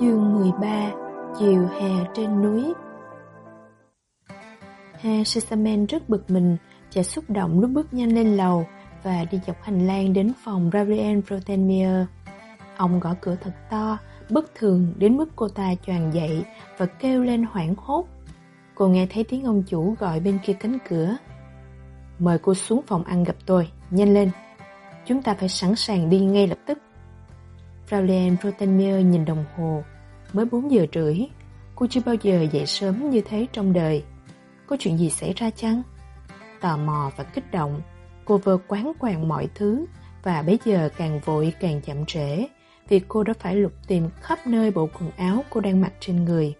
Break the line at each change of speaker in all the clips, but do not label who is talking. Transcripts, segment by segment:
Chương 13 Chiều hè trên núi Ha Sesamen rất bực mình và xúc động lúc bước nhanh lên lầu và đi dọc hành lang đến phòng Gabriel Protenmier. Ông gõ cửa thật to, bất thường đến mức cô ta choàng dậy và kêu lên hoảng hốt. Cô nghe thấy tiếng ông chủ gọi bên kia cánh cửa. Mời cô xuống phòng ăn gặp tôi, nhanh lên. Chúng ta phải sẵn sàng đi ngay lập tức. Fraulein Protenmier nhìn đồng hồ, mới 4 giờ rưỡi. Cô chưa bao giờ dậy sớm như thế trong đời. Có chuyện gì xảy ra chăng? Tò mò và kích động, cô vừa quán quàng mọi thứ và bây giờ càng vội càng chậm trễ vì cô đã phải lục tìm khắp nơi bộ quần áo cô đang mặc trên người.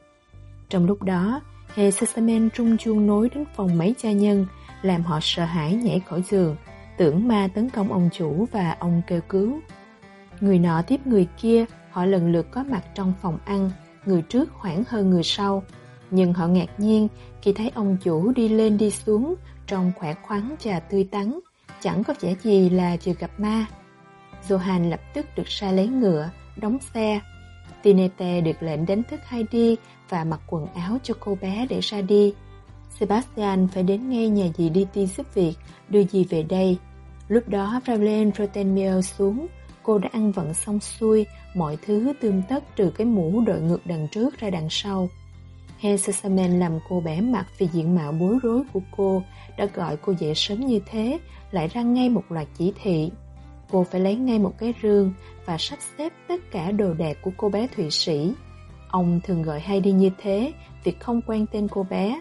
Trong lúc đó, Hề Sesamen trung chuông nối đến phòng mấy cha nhân làm họ sợ hãi nhảy khỏi giường, tưởng ma tấn công ông chủ và ông kêu cứu. Người nọ tiếp người kia, họ lần lượt có mặt trong phòng ăn, người trước khoảng hơn người sau. Nhưng họ ngạc nhiên khi thấy ông chủ đi lên đi xuống trong khỏe khoắn và tươi tắn, chẳng có vẻ gì là vừa gặp ma. Johan lập tức được sai lấy ngựa, đóng xe. Tinete được lệnh đánh thức Heidi và mặc quần áo cho cô bé để ra đi. Sebastian phải đến ngay nhà dì đi ti giúp việc, đưa dì về đây. Lúc đó Fraulein Rotenmier xuống, cô đã ăn vận xong xuôi, mọi thứ tươm tất trừ cái mũ đội ngược đằng trước ra đằng sau. Hesesamen làm cô bẻ mặt vì diện mạo bối rối của cô, đã gọi cô dậy sớm như thế, lại ra ngay một loạt chỉ thị. Cô phải lấy ngay một cái rương và sắp xếp tất cả đồ đạc của cô bé Thụy Sĩ. Ông thường gọi hay đi như thế vì không quen tên cô bé.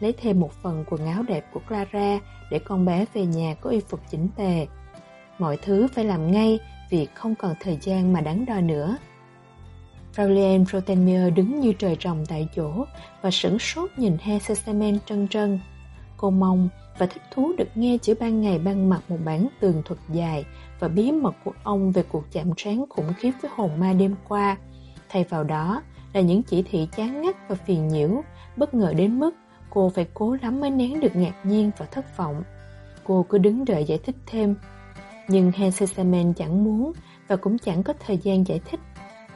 Lấy thêm một phần quần áo đẹp của Clara để con bé về nhà có y phục chỉnh tề. Mọi thứ phải làm ngay việc không còn thời gian mà đắn đo nữa. Fraulein Protenmier đứng như trời trồng tại chỗ và sửng sốt nhìn He Sesamen trân trân. Cô mong và thích thú được nghe chữ ban ngày ban mặt một bản tường thuật dài và bí mật của ông về cuộc chạm trán khủng khiếp với hồn ma đêm qua. Thay vào đó là những chỉ thị chán ngắt và phiền nhiễu, bất ngờ đến mức cô phải cố lắm mới nén được ngạc nhiên và thất vọng. Cô cứ đứng đợi giải thích thêm. Nhưng Hensesamen chẳng muốn và cũng chẳng có thời gian giải thích.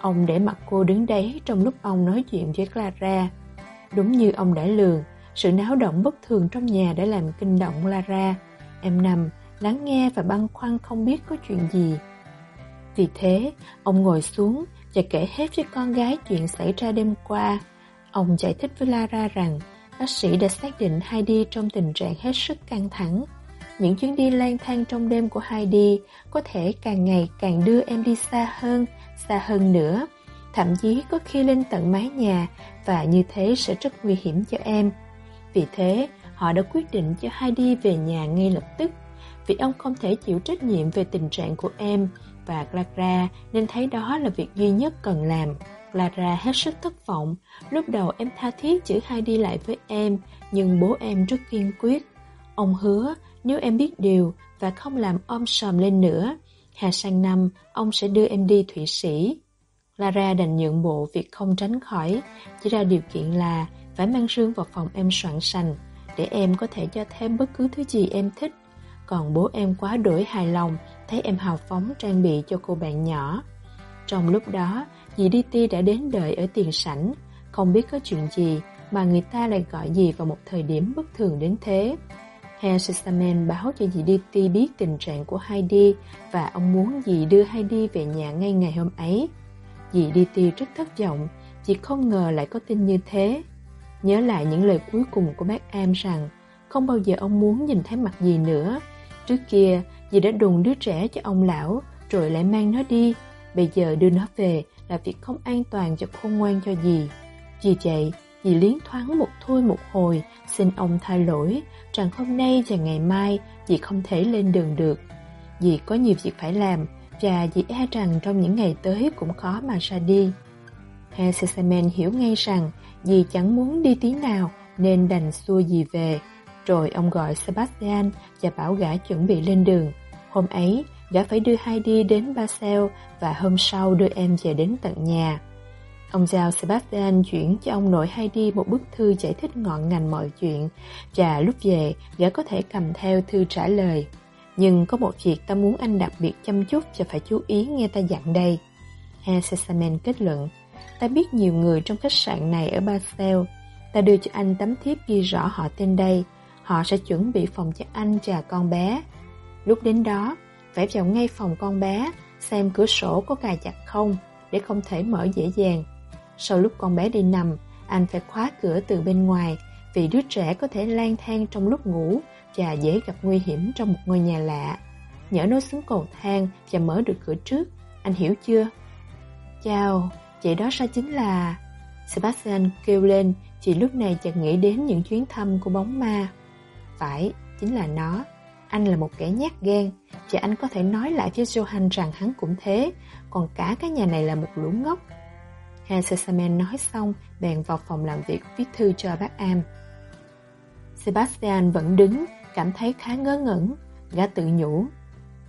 Ông để mặt cô đứng đấy trong lúc ông nói chuyện với Clara. Đúng như ông đã lường, sự náo động bất thường trong nhà đã làm kinh động Clara. Em nằm, lắng nghe và băn khoăn không biết có chuyện gì. Vì thế, ông ngồi xuống và kể hết với con gái chuyện xảy ra đêm qua. Ông giải thích với Lara rằng bác sĩ đã xác định Heidi trong tình trạng hết sức căng thẳng. Những chuyến đi lang thang trong đêm của Heidi có thể càng ngày càng đưa em đi xa hơn, xa hơn nữa. Thậm chí có khi lên tận mái nhà và như thế sẽ rất nguy hiểm cho em. Vì thế, họ đã quyết định cho Heidi về nhà ngay lập tức vì ông không thể chịu trách nhiệm về tình trạng của em và Clara nên thấy đó là việc duy nhất cần làm. Clara hết sức thất vọng, lúc đầu em tha thiết chữ hai đi lại với em, nhưng bố em rất kiên quyết. Ông hứa nếu em biết điều và không làm om sòm lên nữa, hè sang năm ông sẽ đưa em đi Thụy Sĩ. Lara đành nhượng bộ việc không tránh khỏi, chỉ ra điều kiện là phải mang rương vào phòng em soạn sành, để em có thể cho thêm bất cứ thứ gì em thích. Còn bố em quá đổi hài lòng thấy em hào phóng trang bị cho cô bạn nhỏ. Trong lúc đó, dì ti đã đến đợi ở tiền sảnh, không biết có chuyện gì mà người ta lại gọi dì vào một thời điểm bất thường đến thế. Herr báo cho dì DT biết tình trạng của Heidi và ông muốn dì đưa Heidi về nhà ngay ngày hôm ấy. Dì DT rất thất vọng, chị không ngờ lại có tin như thế. Nhớ lại những lời cuối cùng của bác Am rằng không bao giờ ông muốn nhìn thấy mặt dì nữa. Trước kia, dì đã đùn đứa trẻ cho ông lão, rồi lại mang nó đi. Bây giờ đưa nó về là việc không an toàn cho khôn ngoan cho dì. Vì vậy, dì liến thoáng một thôi một hồi, xin ông tha lỗi, rằng hôm nay và ngày mai dì không thể lên đường được. Dì có nhiều việc phải làm, và dì e rằng trong những ngày tới cũng khó mà ra đi. Herr Sesamen hiểu ngay rằng dì chẳng muốn đi tí nào nên đành xua dì về. Rồi ông gọi Sebastian và bảo gã chuẩn bị lên đường. Hôm ấy, gã phải đưa Heidi đến Basel và hôm sau đưa em về đến tận nhà. Ông giao Sebastian chuyển cho ông nội Heidi một bức thư giải thích ngọn ngành mọi chuyện và lúc về gã có thể cầm theo thư trả lời. Nhưng có một việc ta muốn anh đặc biệt chăm chút và phải chú ý nghe ta dặn đây. Hesesamen kết luận Ta biết nhiều người trong khách sạn này ở Basel. Ta đưa cho anh tấm thiếp ghi rõ họ tên đây. Họ sẽ chuẩn bị phòng cho anh và con bé. Lúc đến đó, phải vào ngay phòng con bé, xem cửa sổ có cài chặt không, để không thể mở dễ dàng. Sau lúc con bé đi nằm, anh phải khóa cửa từ bên ngoài, vì đứa trẻ có thể lang thang trong lúc ngủ và dễ gặp nguy hiểm trong một ngôi nhà lạ. Nhỡ nó xuống cầu thang và mở được cửa trước, anh hiểu chưa? Chào, vậy đó sao chính là... Sebastian kêu lên, chỉ lúc này chợt nghĩ đến những chuyến thăm của bóng ma. Phải, chính là nó. Anh là một kẻ nhát gan, và anh có thể nói lại với Johan rằng hắn cũng thế, còn cả cái nhà này là một lũ ngốc. Hansesamen nói xong, bèn vào phòng làm việc viết thư cho bác Am. Sebastian vẫn đứng, cảm thấy khá ngớ ngẩn, gã tự nhủ.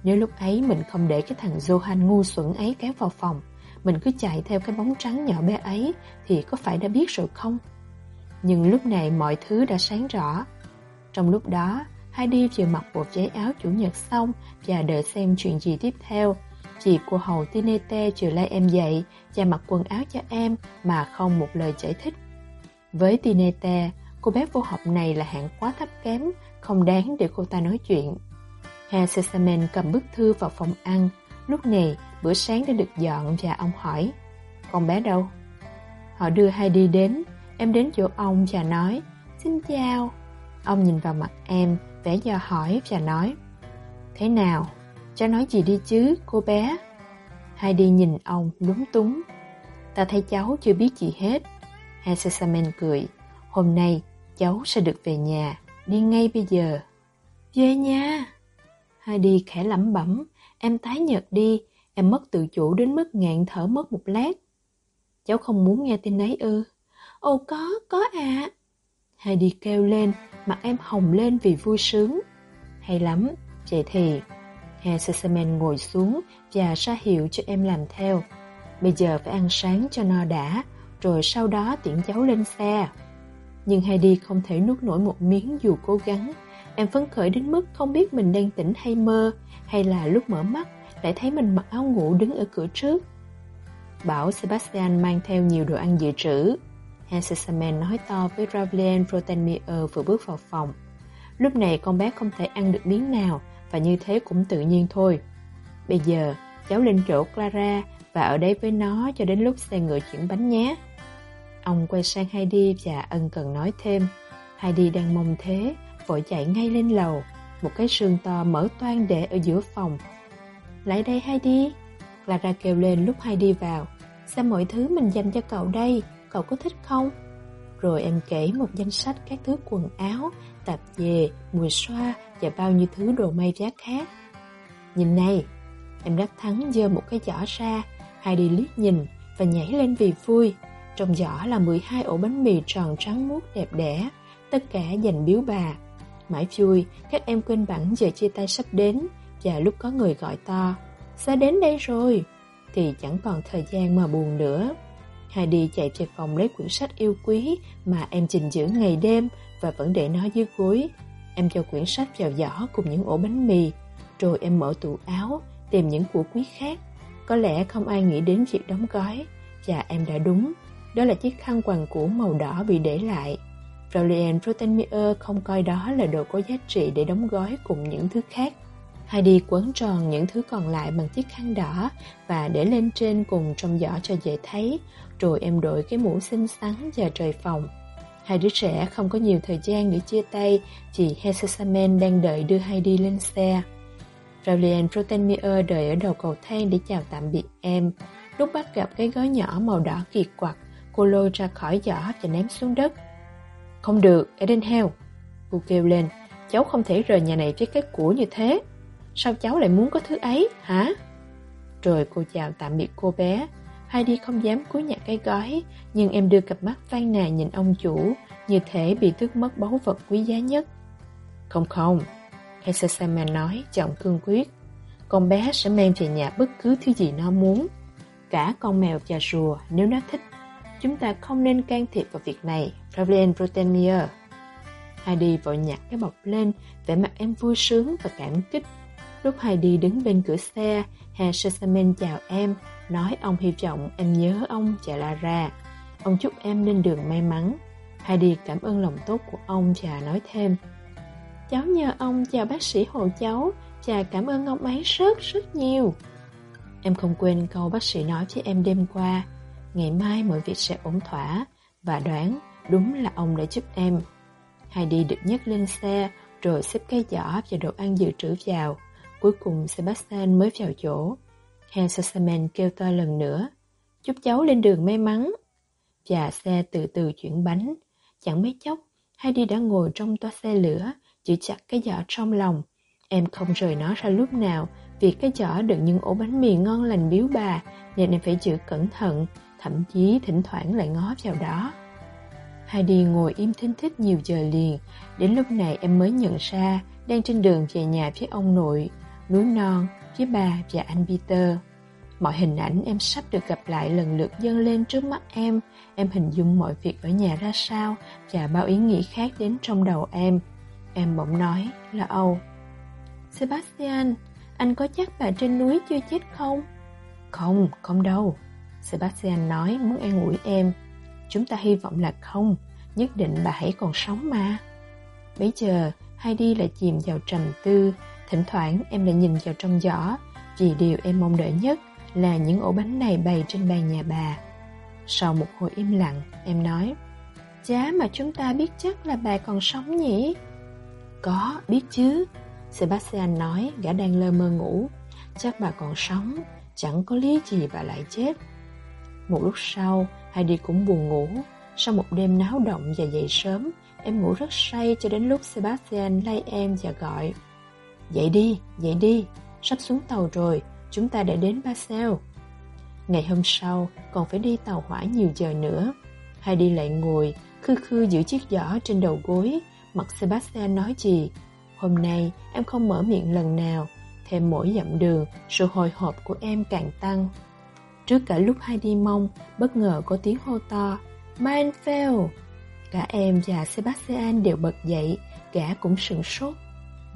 Nếu lúc ấy mình không để cái thằng Johan ngu xuẩn ấy kéo vào phòng, mình cứ chạy theo cái bóng trắng nhỏ bé ấy thì có phải đã biết rồi không? Nhưng lúc này mọi thứ đã sáng rõ. Trong lúc đó, Heidi vừa mặc bộ váy áo chủ nhật xong và đợi xem chuyện gì tiếp theo. Chị của hầu Tinete chiều lay em dậy và mặc quần áo cho em mà không một lời giải thích. Với Tinete, cô bé vô học này là hạng quá thấp kém, không đáng để cô ta nói chuyện. Herr Sesamen cầm bức thư vào phòng ăn. Lúc này, bữa sáng đã được dọn và ông hỏi, con bé đâu? Họ đưa Heidi đến, em đến chỗ ông và nói, xin chào. Ông nhìn vào mặt em, vẻ do hỏi và nói, thế nào? Cháu nói gì đi chứ, cô bé? Heidi nhìn ông lúng túng. Ta thấy cháu chưa biết gì hết. Hesesamen cười. Hôm nay, cháu sẽ được về nhà, đi ngay bây giờ. Về nhà. Heidi khẽ lẩm bẩm. Em tái nhợt đi, em mất tự chủ đến mức ngạn thở mất một lát. Cháu không muốn nghe tin ấy ư? Ồ có, có ạ. À. Heidi kêu lên, mặt em hồng lên vì vui sướng. Hay lắm, vậy thì Hà Sesamen ngồi xuống và ra hiệu cho em làm theo. Bây giờ phải ăn sáng cho no đã, rồi sau đó tiễn cháu lên xe. Nhưng Heidi không thể nuốt nổi một miếng dù cố gắng. Em phấn khởi đến mức không biết mình đang tỉnh hay mơ, hay là lúc mở mắt lại thấy mình mặc áo ngủ đứng ở cửa trước. Bảo Sebastian mang theo nhiều đồ ăn dự trữ. Hansesamen nói to với Ravlien Protenmier vừa bước vào phòng. Lúc này con bé không thể ăn được miếng nào, và như thế cũng tự nhiên thôi. Bây giờ, cháu lên chỗ Clara và ở đây với nó cho đến lúc xe ngựa chuyển bánh nhé. Ông quay sang Heidi và ân cần nói thêm. Heidi đang mong thế, vội chạy ngay lên lầu. Một cái sườn to mở toan để ở giữa phòng. Lại đây Heidi. Clara kêu lên lúc Heidi vào. Xem mọi thứ mình dành cho cậu đây, cậu có thích không? Rồi em kể một danh sách các thứ quần áo, tạp dề, mùi xoa và bao nhiêu thứ đồ may vá khác. Nhìn này, em đắc thắng dơ một cái giỏ ra, hai đi liếc nhìn và nhảy lên vì vui. Trong giỏ là 12 ổ bánh mì tròn trắng muốt đẹp đẽ, tất cả dành biếu bà. Mãi vui, các em quên bẵng giờ chia tay sắp đến và lúc có người gọi to, sẽ đến đây rồi, thì chẳng còn thời gian mà buồn nữa. Heidi chạy về phòng lấy quyển sách yêu quý mà em trình giữ ngày đêm và vẫn để nó dưới gối. Em cho quyển sách vào giỏ cùng những ổ bánh mì, rồi em mở tủ áo, tìm những của quý khác. Có lẽ không ai nghĩ đến việc đóng gói, và em đã đúng. Đó là chiếc khăn quàng cũ màu đỏ bị để lại. Florian Rottenmeier không coi đó là đồ có giá trị để đóng gói cùng những thứ khác. Heidi quấn tròn những thứ còn lại bằng chiếc khăn đỏ và để lên trên cùng trong giỏ cho dễ thấy, rồi em đội cái mũ xinh xắn và trời phòng. Hai đứa trẻ không có nhiều thời gian để chia tay, chị Hesesamen đang đợi đưa Heidi lên xe. Raulian Protenmier đợi ở đầu cầu thang để chào tạm biệt em. Lúc bắt gặp cái gói nhỏ màu đỏ kiệt quặc, cô lôi ra khỏi giỏ và ném xuống đất. Không được, Edenhell. Cô kêu lên, cháu không thể rời nhà này với cái của như thế. Sao cháu lại muốn có thứ ấy, hả? Rồi cô chào tạm biệt cô bé, Heidi không dám cúi nhặt cái gói, nhưng em đưa cặp mắt phai nà nhìn ông chủ, như thể bị tước mất báu vật quý giá nhất. Không không, Hesesama nói giọng cương quyết. Con bé sẽ mang về nhà bất cứ thứ gì nó muốn. Cả con mèo và rùa nếu nó thích. Chúng ta không nên can thiệp vào việc này, Ravlen Protemier. Heidi vội nhặt cái bọc lên, vẻ mặt em vui sướng và cảm kích. Lúc Heidi đứng bên cửa xe, Herr Sesamen chào em, nói ông hy vọng em nhớ ông và Lara. Ông chúc em lên đường may mắn. Heidi cảm ơn lòng tốt của ông và nói thêm. Cháu nhờ ông chào bác sĩ hộ cháu và cảm ơn ông ấy rất rất nhiều. Em không quên câu bác sĩ nói với em đêm qua, ngày mai mọi việc sẽ ổn thỏa và đoán đúng là ông đã giúp em. Heidi được nhấc lên xe rồi xếp cái giỏ và đồ ăn dự trữ vào. Cuối cùng Sebastian mới vào chỗ. Herr Sassaman kêu to lần nữa. Chúc cháu lên đường may mắn. Và xe từ từ chuyển bánh. Chẳng mấy chốc, Heidi đã ngồi trong toa xe lửa, giữ chặt cái giỏ trong lòng. Em không rời nó ra lúc nào, vì cái giỏ đựng những ổ bánh mì ngon lành biếu bà, nên em phải giữ cẩn thận, thậm chí thỉnh thoảng lại ngó vào đó. Heidi ngồi im thinh thích nhiều giờ liền, đến lúc này em mới nhận ra đang trên đường về nhà với ông nội, núi non, với bà và anh Peter. Mọi hình ảnh em sắp được gặp lại lần lượt dâng lên trước mắt em, em hình dung mọi việc ở nhà ra sao và bao ý nghĩ khác đến trong đầu em. Em bỗng nói là Âu. Sebastian, anh có chắc bà trên núi chưa chết không? Không, không đâu. Sebastian nói muốn an ủi em. Chúng ta hy vọng là không, nhất định bà hãy còn sống mà. Bây giờ, Heidi lại chìm vào trầm tư, thỉnh thoảng em lại nhìn vào trong giỏ, vì điều em mong đợi nhất là những ổ bánh này bày trên bàn nhà bà. Sau một hồi im lặng, em nói, Chá mà chúng ta biết chắc là bà còn sống nhỉ? Có, biết chứ. Sebastian nói, gã đang lơ mơ ngủ. Chắc bà còn sống, chẳng có lý gì bà lại chết. Một lúc sau, Heidi cũng buồn ngủ. Sau một đêm náo động và dậy sớm, em ngủ rất say cho đến lúc Sebastian lay em và gọi. Dậy đi, dậy đi, sắp xuống tàu rồi, chúng ta đã đến Basel. Ngày hôm sau, còn phải đi tàu hỏa nhiều giờ nữa. Heidi lại ngồi, khư khư giữ chiếc giỏ trên đầu gối, mặc Sebastian nói gì. Hôm nay, em không mở miệng lần nào, thêm mỗi dặm đường, sự hồi hộp của em càng tăng. Trước cả lúc Heidi mong, bất ngờ có tiếng hô to, Mainfeld! Cả em và Sebastian đều bật dậy, gã cũng sửng sốt.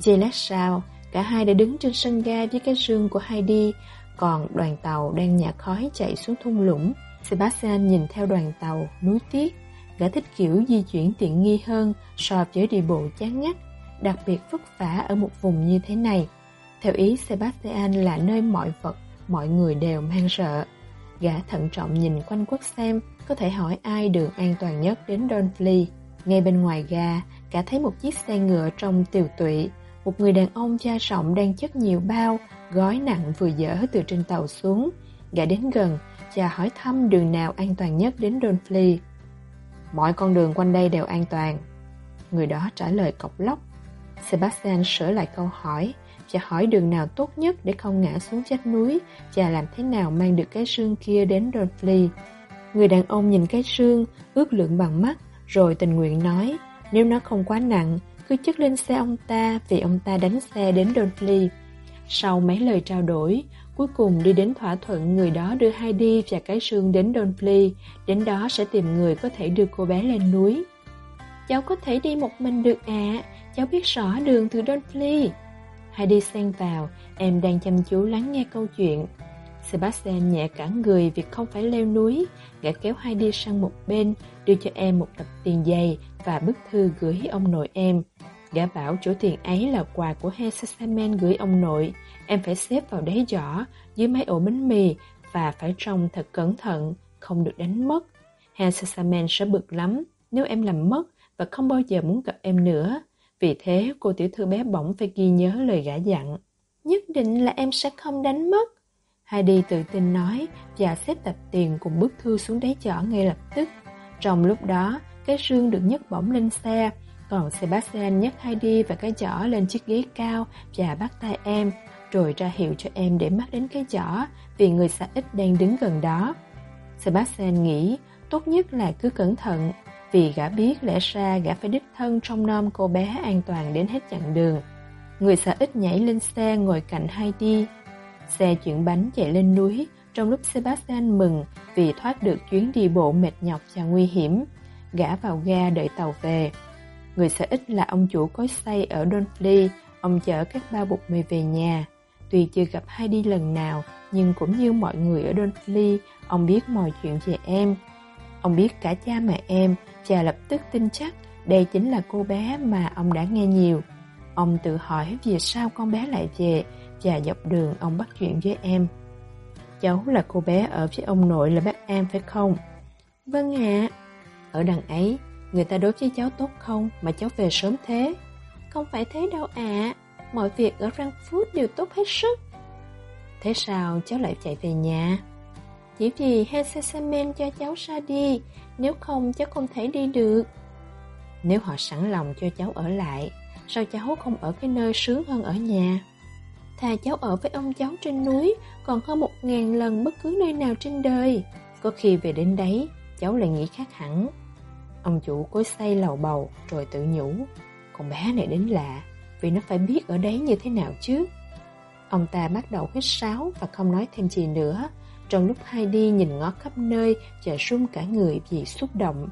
Giây lát sau, cả hai đã đứng trên sân ga với cái rương của Heidi, còn đoàn tàu đang nhả khói chạy xuống thung lũng. Sebastian nhìn theo đoàn tàu, núi tiếc. Gã thích kiểu di chuyển tiện nghi hơn so với đi bộ chán ngắt, đặc biệt vất vả ở một vùng như thế này. Theo ý Sebastian là nơi mọi vật, mọi người đều mang sợ. Gã thận trọng nhìn quanh quất xem có thể hỏi ai đường an toàn nhất đến Donfley. Ngay bên ngoài ga, cả thấy một chiếc xe ngựa trong tiều tụy. Một người đàn ông cha rộng đang chất nhiều bao, gói nặng vừa dở từ trên tàu xuống. Gã đến gần cha hỏi thăm đường nào an toàn nhất đến Donfley. Mọi con đường quanh đây đều an toàn. Người đó trả lời cọc lóc. Sebastian sửa lại câu hỏi cha hỏi đường nào tốt nhất để không ngã xuống chết núi cha làm thế nào mang được cái xương kia đến Donfley. Người đàn ông nhìn cái xương, ước lượng bằng mắt, rồi tình nguyện nói, nếu nó không quá nặng, cứ chất lên xe ông ta vì ông ta đánh xe đến Dudley. Sau mấy lời trao đổi, cuối cùng đi đến thỏa thuận người đó đưa Heidi và cái xương đến Dudley, đến đó sẽ tìm người có thể đưa cô bé lên núi. Cháu có thể đi một mình được ạ, à, cháu biết rõ đường từ Dudley. Heidi xen vào, em đang chăm chú lắng nghe câu chuyện. Sebastian nhẹ cả người vì không phải leo núi, gã kéo Heidi sang một bên, đưa cho em một tập tiền dày và bức thư gửi ông nội em. Gã bảo chỗ tiền ấy là quà của Hesasamen gửi ông nội, em phải xếp vào đáy giỏ, dưới mấy ổ bánh mì và phải trông thật cẩn thận, không được đánh mất. Hesasamen sẽ bực lắm nếu em làm mất và không bao giờ muốn gặp em nữa. Vì thế cô tiểu thư bé bỏng phải ghi nhớ lời gã dặn. Nhất định là em sẽ không đánh mất. Heidi tự tin nói và xếp tập tiền cùng bức thư xuống đáy giỏ ngay lập tức. Trong lúc đó, cái sương được nhấc bổng lên xe, còn Sebastian nhấc Heidi và cái giỏ lên chiếc ghế cao và bắt tay em, rồi ra hiệu cho em để mắt đến cái giỏ vì người xã ít đang đứng gần đó. Sebastian nghĩ tốt nhất là cứ cẩn thận vì gã biết lẽ ra gã phải đích thân trong nom cô bé an toàn đến hết chặng đường. Người xã ít nhảy lên xe ngồi cạnh Heidi. Xe chuyển bánh chạy lên núi, trong lúc Sebastian mừng vì thoát được chuyến đi bộ mệt nhọc và nguy hiểm. Gã vào ga đợi tàu về. Người sở ích là ông chủ cối say ở Donfley, ông chở các bao bột mì về nhà. Tuy chưa gặp hai đi lần nào, nhưng cũng như mọi người ở Donfley, ông biết mọi chuyện về em. Ông biết cả cha mẹ em, cha lập tức tin chắc đây chính là cô bé mà ông đã nghe nhiều. Ông tự hỏi vì sao con bé lại về và dọc đường ông bắt chuyện với em. Cháu là cô bé ở với ông nội là bác em phải không? Vâng ạ. Ở đằng ấy, người ta đối với cháu tốt không mà cháu về sớm thế? Không phải thế đâu ạ. Mọi việc ở Frankfurt đều tốt hết sức. Thế sao cháu lại chạy về nhà? Chỉ vì Hesesemen cho cháu ra đi, nếu không cháu không thể đi được. Nếu họ sẵn lòng cho cháu ở lại, sao cháu không ở cái nơi sướng hơn ở nhà? Thà cháu ở với ông cháu trên núi, còn hơn một ngàn lần bất cứ nơi nào trên đời. Có khi về đến đấy, cháu lại nghĩ khác hẳn. Ông chủ cối say lầu bầu, rồi tự nhủ. Con bé này đến lạ, vì nó phải biết ở đấy như thế nào chứ. Ông ta bắt đầu hít sáo và không nói thêm gì nữa. Trong lúc hai đi nhìn ngó khắp nơi Chờ sung cả người vì xúc động.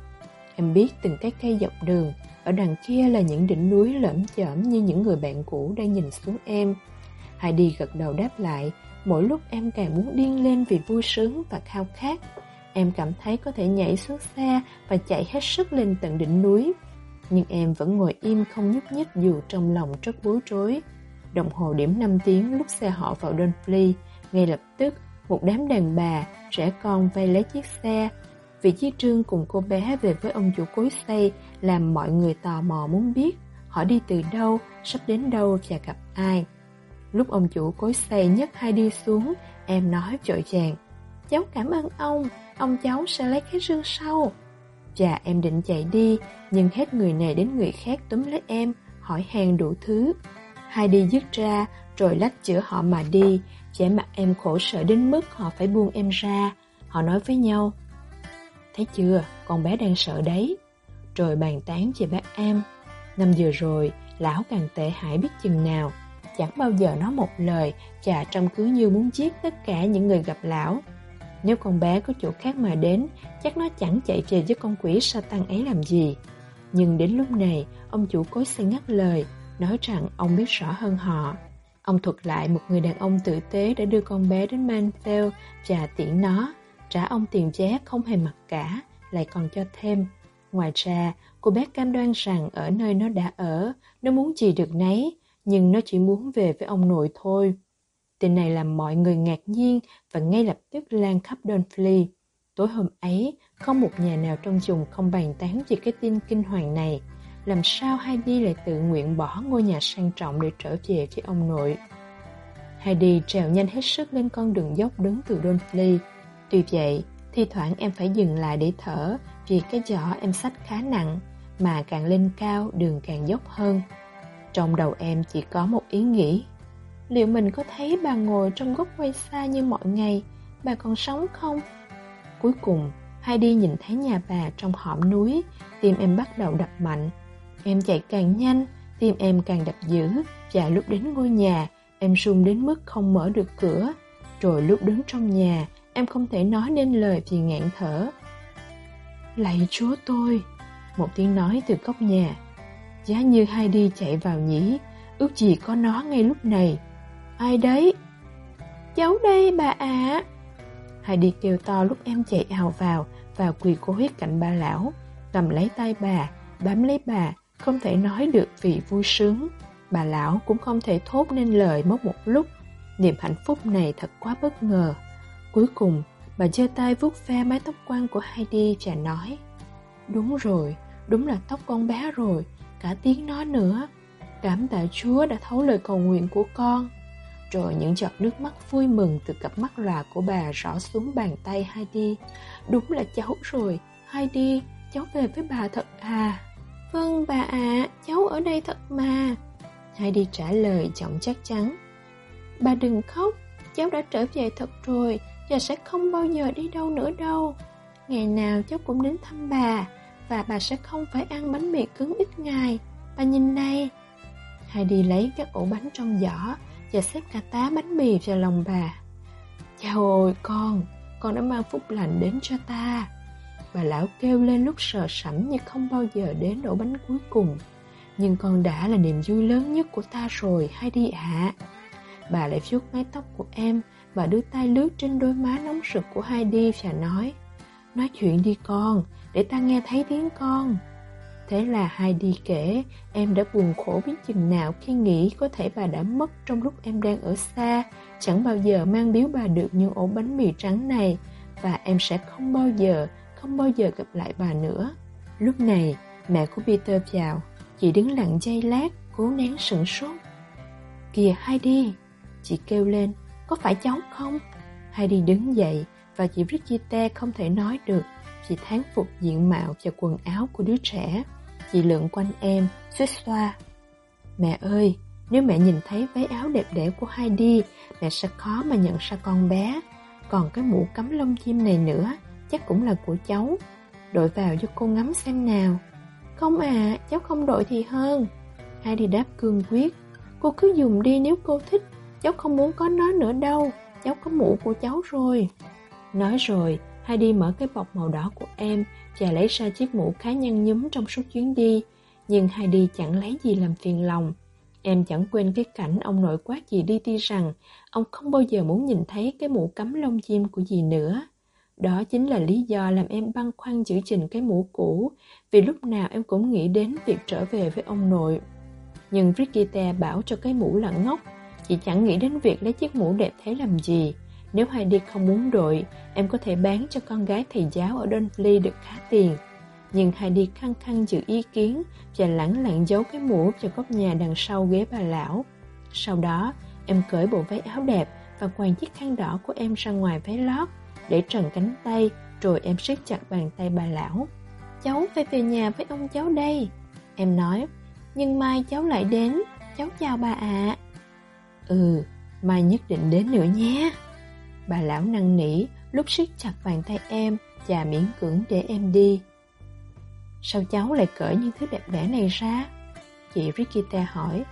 Em biết từng cái cây dọc đường, ở đằng kia là những đỉnh núi lởm chởm như những người bạn cũ đang nhìn xuống em. Heidi gật đầu đáp lại, mỗi lúc em càng muốn điên lên vì vui sướng và khao khát. Em cảm thấy có thể nhảy xuống xe và chạy hết sức lên tận đỉnh núi. Nhưng em vẫn ngồi im không nhúc nhích dù trong lòng rất bối rối. Đồng hồ điểm 5 tiếng lúc xe họ vào Dunfley, ngay lập tức một đám đàn bà, trẻ con vây lấy chiếc xe. Vị trí Trương cùng cô bé về với ông chủ cối xây làm mọi người tò mò muốn biết họ đi từ đâu, sắp đến đâu và gặp ai. Lúc ông chủ cối xây nhấc hai đi xuống, em nói trội chàng. Cháu cảm ơn ông, ông cháu sẽ lấy cái rương sau. Chà em định chạy đi, nhưng hết người này đến người khác túm lấy em, hỏi hàng đủ thứ. Hai đi dứt ra, rồi lách chữa họ mà đi, vẻ mặt em khổ sở đến mức họ phải buông em ra. Họ nói với nhau, Thấy chưa, con bé đang sợ đấy. Rồi bàn tán về bác em. Năm vừa rồi, lão càng tệ hại biết chừng nào. Chẳng bao giờ nói một lời, chà trông cứ như muốn giết tất cả những người gặp lão. Nếu con bé có chỗ khác mà đến, chắc nó chẳng chạy về với con quỷ Satan ấy làm gì. Nhưng đến lúc này, ông chủ cối xe ngắt lời, nói rằng ông biết rõ hơn họ. Ông thuật lại một người đàn ông tử tế đã đưa con bé đến Manfell và tiễn nó, trả ông tiền vé không hề mặc cả, lại còn cho thêm. Ngoài ra, cô bé cam đoan rằng ở nơi nó đã ở, nó muốn gì được nấy, nhưng nó chỉ muốn về với ông nội thôi. Tin này làm mọi người ngạc nhiên và ngay lập tức lan khắp Dunfley. Tối hôm ấy, không một nhà nào trong vùng không bàn tán về cái tin kinh hoàng này. Làm sao Heidi lại tự nguyện bỏ ngôi nhà sang trọng để trở về với ông nội? Heidi trèo nhanh hết sức lên con đường dốc đứng từ Dunfley. Tuy vậy, thi thoảng em phải dừng lại để thở vì cái giỏ em sách khá nặng, mà càng lên cao đường càng dốc hơn. Trong đầu em chỉ có một ý nghĩ Liệu mình có thấy bà ngồi trong góc quay xa như mọi ngày, Bà còn sống không? Cuối cùng Heidi nhìn thấy nhà bà trong hõm núi, Tim em bắt đầu đập mạnh. Em chạy càng nhanh, Tim em càng đập dữ, Và lúc đến ngôi nhà, Em sung đến mức không mở được cửa. Rồi lúc đứng trong nhà, Em không thể nói nên lời vì ngạn thở. Lạy chúa tôi, Một tiếng nói từ góc nhà. Giá như Heidi chạy vào nhỉ, Ước gì có nó ngay lúc này. Ai đấy? Cháu đây bà ạ à. Heidi kêu to lúc em chạy ào vào Và quỳ gối cạnh bà lão Cầm lấy tay bà Bám lấy bà Không thể nói được vì vui sướng Bà lão cũng không thể thốt nên lời mất một lúc Niềm hạnh phúc này thật quá bất ngờ Cuối cùng Bà giơ tay vuốt ve mái tóc quăn của Heidi và nói Đúng rồi, đúng là tóc con bé rồi cả tiếng nó nữa. Cảm tạ Chúa đã thấu lời cầu nguyện của con. Rồi những giọt nước mắt vui mừng từ cặp mắt lòa của bà rõ xuống bàn tay Heidi. Đúng là cháu rồi, Heidi, cháu về với bà thật à? Vâng bà ạ, à, cháu ở đây thật mà. Heidi trả lời giọng chắc chắn. Bà đừng khóc, cháu đã trở về thật rồi và sẽ không bao giờ đi đâu nữa đâu. Ngày nào cháu cũng đến thăm bà và bà sẽ không phải ăn bánh mì cứng ít ngày. Bà nhìn đây. Heidi lấy các ổ bánh trong giỏ và xếp cả tá bánh mì vào lòng bà. Chào ôi con, con đã mang phúc lành đến cho ta. Bà lão kêu lên lúc sợ sẩm như không bao giờ đến ổ bánh cuối cùng. Nhưng con đã là niềm vui lớn nhất của ta rồi, Heidi ạ. À. Bà lại vuốt mái tóc của em và đưa tay lướt trên đôi má nóng rực của Heidi và nói Nói chuyện đi con, để ta nghe thấy tiếng con. Thế là Heidi kể em đã buồn khổ biết chừng nào khi nghĩ có thể bà đã mất trong lúc em đang ở xa, chẳng bao giờ mang biếu bà được những ổ bánh mì trắng này và em sẽ không bao giờ, không bao giờ gặp lại bà nữa. Lúc này, mẹ của Peter vào, chị đứng lặng giây lát, cố nén sửng sốt. Kìa Heidi, chị kêu lên, có phải cháu không? Heidi đứng dậy và chị Brigitte không thể nói được. Chị thán phục diện mạo và quần áo của đứa trẻ. Chị lượn quanh em, suýt xoa. Mẹ ơi, nếu mẹ nhìn thấy váy áo đẹp đẽ của Heidi, mẹ sẽ khó mà nhận ra con bé. Còn cái mũ cắm lông chim này nữa, chắc cũng là của cháu. Đội vào cho cô ngắm xem nào. Không à, cháu không đội thì hơn. Heidi đáp cương quyết. Cô cứ dùng đi nếu cô thích, cháu không muốn có nó nữa đâu. Cháu có mũ của cháu rồi. Nói rồi, Heidi mở cái bọc màu đỏ của em Chàng lấy ra chiếc mũ cá nhân nhúm trong suốt chuyến đi. Nhưng Heidi chẳng lấy gì làm phiền lòng. Em chẳng quên cái cảnh ông nội quát dì đi ti rằng ông không bao giờ muốn nhìn thấy cái mũ cắm lông chim của dì nữa. Đó chính là lý do làm em băn khoăn giữ gìn cái mũ cũ, vì lúc nào em cũng nghĩ đến việc trở về với ông nội. Nhưng Brigitte bảo cho cái mũ là ngốc, chị chẳng nghĩ đến việc lấy chiếc mũ đẹp thế làm gì. Nếu Heidi không muốn đội, em có thể bán cho con gái thầy giáo ở Dunfley được khá tiền. Nhưng Heidi khăng khăng giữ ý kiến và lẳng lặng giấu cái mũ vào góc nhà đằng sau ghế bà lão. Sau đó, em cởi bộ váy áo đẹp và quàng chiếc khăn đỏ của em ra ngoài váy lót để trần cánh tay rồi em siết chặt bàn tay bà lão. Cháu phải về nhà với ông cháu đây. Em nói, nhưng mai cháu lại đến, cháu chào bà ạ. Ừ, mai nhất định đến nữa nhé. Bà lão năn nỉ lúc siết chặt bàn tay em và miễn cưỡng để em đi. Sao cháu lại cởi những thứ đẹp đẽ này ra? Chị Rikita hỏi.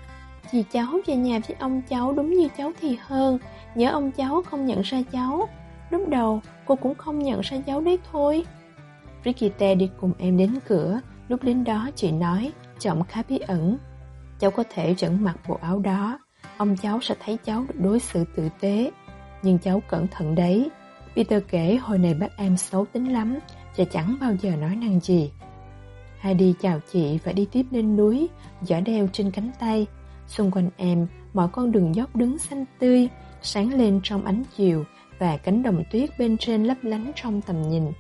chị cháu về nhà với ông cháu đúng như cháu thì hơn, nhớ ông cháu không nhận ra cháu. Lúc đầu cô cũng không nhận ra cháu đấy thôi. Rikita đi cùng em đến cửa, lúc đến đó chị nói, giọng khá bí ẩn. Cháu có thể vẫn mặc bộ áo đó, ông cháu sẽ thấy cháu được đối xử tử tế. Nhưng cháu cẩn thận đấy. Peter kể hồi này bác em xấu tính lắm và chẳng bao giờ nói năng gì. Heidi chào chị và đi tiếp lên núi, giỏ đeo trên cánh tay. Xung quanh em, mọi con đường dốc đứng xanh tươi, sáng lên trong ánh chiều và cánh đồng tuyết bên trên lấp lánh trong tầm nhìn.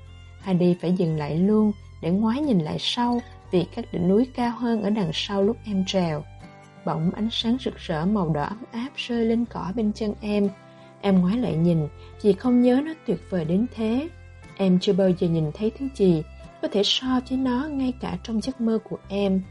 Heidi phải dừng lại luôn để ngoái nhìn lại sau vì các đỉnh núi cao hơn ở đằng sau lúc em trèo. Bỗng ánh sáng rực rỡ màu đỏ ấm áp rơi lên cỏ bên chân em. Em ngoái lại nhìn, vì không nhớ nó tuyệt vời đến thế. Em chưa bao giờ nhìn thấy thứ gì có thể so với nó ngay cả trong giấc mơ của em.